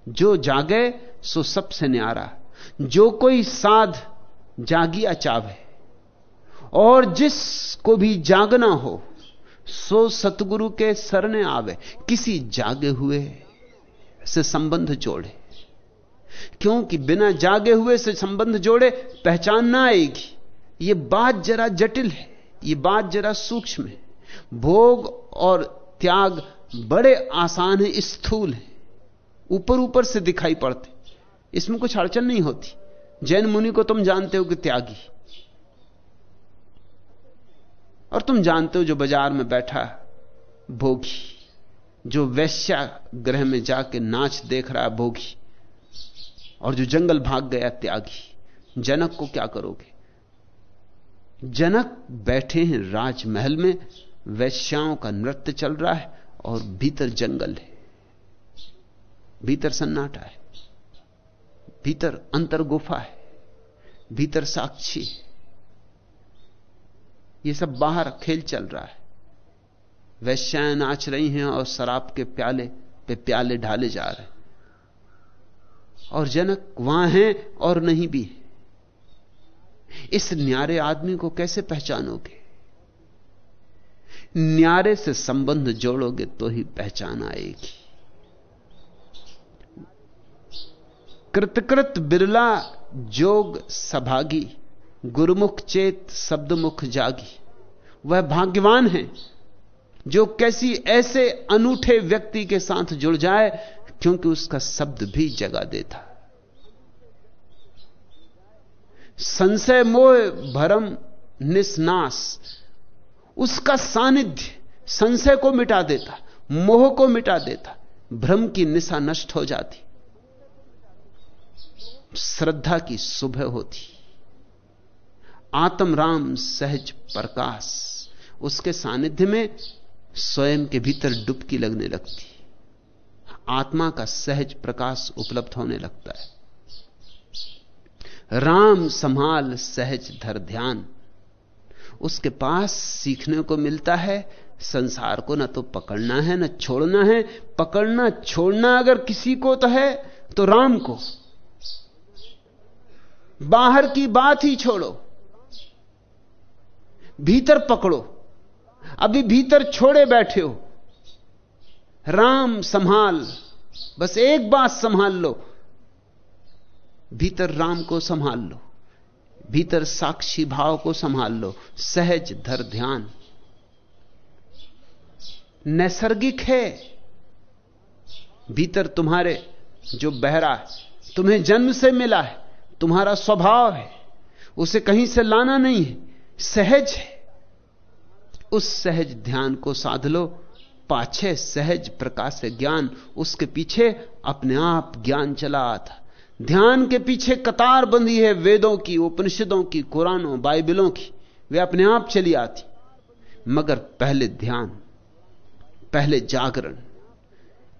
जो जागे, सो सबसे न्यारा। जो कोई साध जागिया चावे और जिसको भी जागना हो, सो सतगुरु के सरने आवे। किसी जागे हुए से संबंध जोड़े। क्योंकि बिना जागे हुए से संबंध जोड़े, पहचान ना आएगी। यह बात जरा जटिल है। यह बात जरा सूक्ष्म है। भोग और त्याग बड़े आसान है, स्थूल है। ऊपर ऊपर से दिखाई पड़ते। इसमें कुछ अड़चन नहीं होती। जैन मुनि को तुम जानते हो कि त्यागी। और तुम जानते हो जो बाज़ार में बैठा भोगी, जो वैश्या ग्रह में जाके नाच देख रहा है भोगी, और जो जंगल भाग गया त्यागी। जनक को क्या करोगे? जनक बैठे हैं राजमहल में, वैश्याओं का नृत्य चल रहा है। और भीतर जंगल है। भीतर सन्नाटा है। भीतर अंतर गुफा है। भीतर साक्षी है। ये सब बाहर खेल चल रहा है। वैश्याएँ नाच रही हैं और शराब के प्याले पे प्याले ढाले जा रहे हैं। और जनक वहाँ हैं और नहीं भी इस न्यारे आदमी को कैसे पहचानोगे? न्यारे से संबंध जोड़ोगे तो ही पहचान आएगी। कृतकृत बिरला जोग सभागी, गुरुमुख चेत शब्दमुख जागी। वह भाग्यवान है जो कैसी ऐसे अनूठे व्यक्ति के साथ जुड़ जाए, क्योंकि उसका शब्द भी जगा देता। संशय मोह भरम निस्नास उसका सानिध्य संशय को मिटा देता, मोह को मिटा देता, भ्रम की निशा नष्ट हो जाती, श्रद्धा की सुबह होती। आत्म राम सहज प्रकाश, उसके सानिध्य में स्वयं के भीतर डुबकी लगने लगती। आत्मा का सहज प्रकाश उपलब्ध होने लगता है। राम संभाल सहज धर ध्यान उसके पास सीखने को मिलता है। संसार को ना तो पकड़ना है, ना छोड़ना है। पकड़ना, छोड़ना अगर किसी को तो है तो राम को। बाहर की बात ही छोड़ो। भीतर पकड़ो। अभी भीतर छोड़े बैठे हो। राम संभाल। बस एक बात संभाल लो। भीतर राम को संभाल लो। भीतर साक्षी भाव को संभाल लो, सहज धर ध्यान। नैसर्गिक है, भीतर तुम्हारे जो बहरा है, तुम्हें जन्म से मिला है, तुम्हारा स्वभाव है, उसे कहीं से लाना नहीं है, सहज है। उस सहज ध्यान को साध लो, पाछे सहज प्रकाश ज्ञान, उसके पीछे अपने आप ज्ञान चला आता। ध्यान के पीछे कतार बंधी है वेदों की, उपनिषदों की, कुरानों, बाइबलों की। वे अपने आप चली आती। मगर पहले ध्यान, पहले जागरण।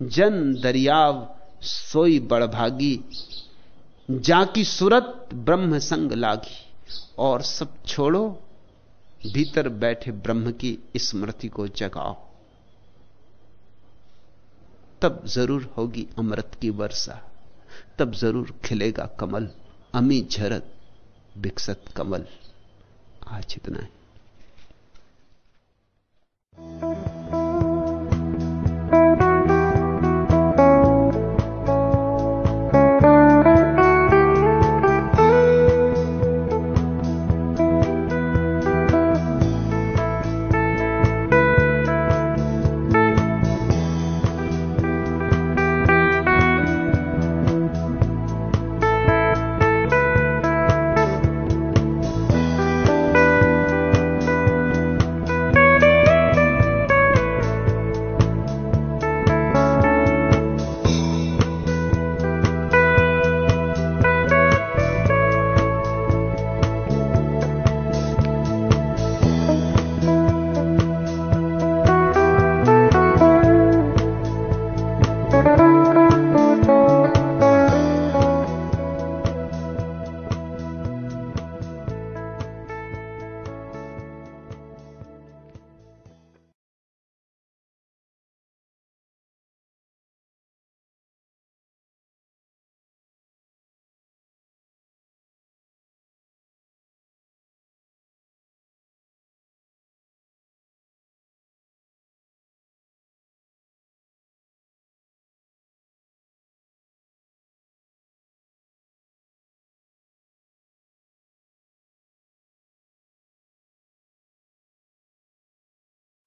जन दरियाव सोई बड़भागी, जाकी सूरत ब्रह्म संग लागी। और सब छोड़ो, भीतर बैठे ब्रह्म की स्मृति को जगाओ। तब ज़रूर होगी अमृत की वर्षा। तब ज़रूर खिलेगा कमल। अमी झरत विकसत कमल। आज इतना है।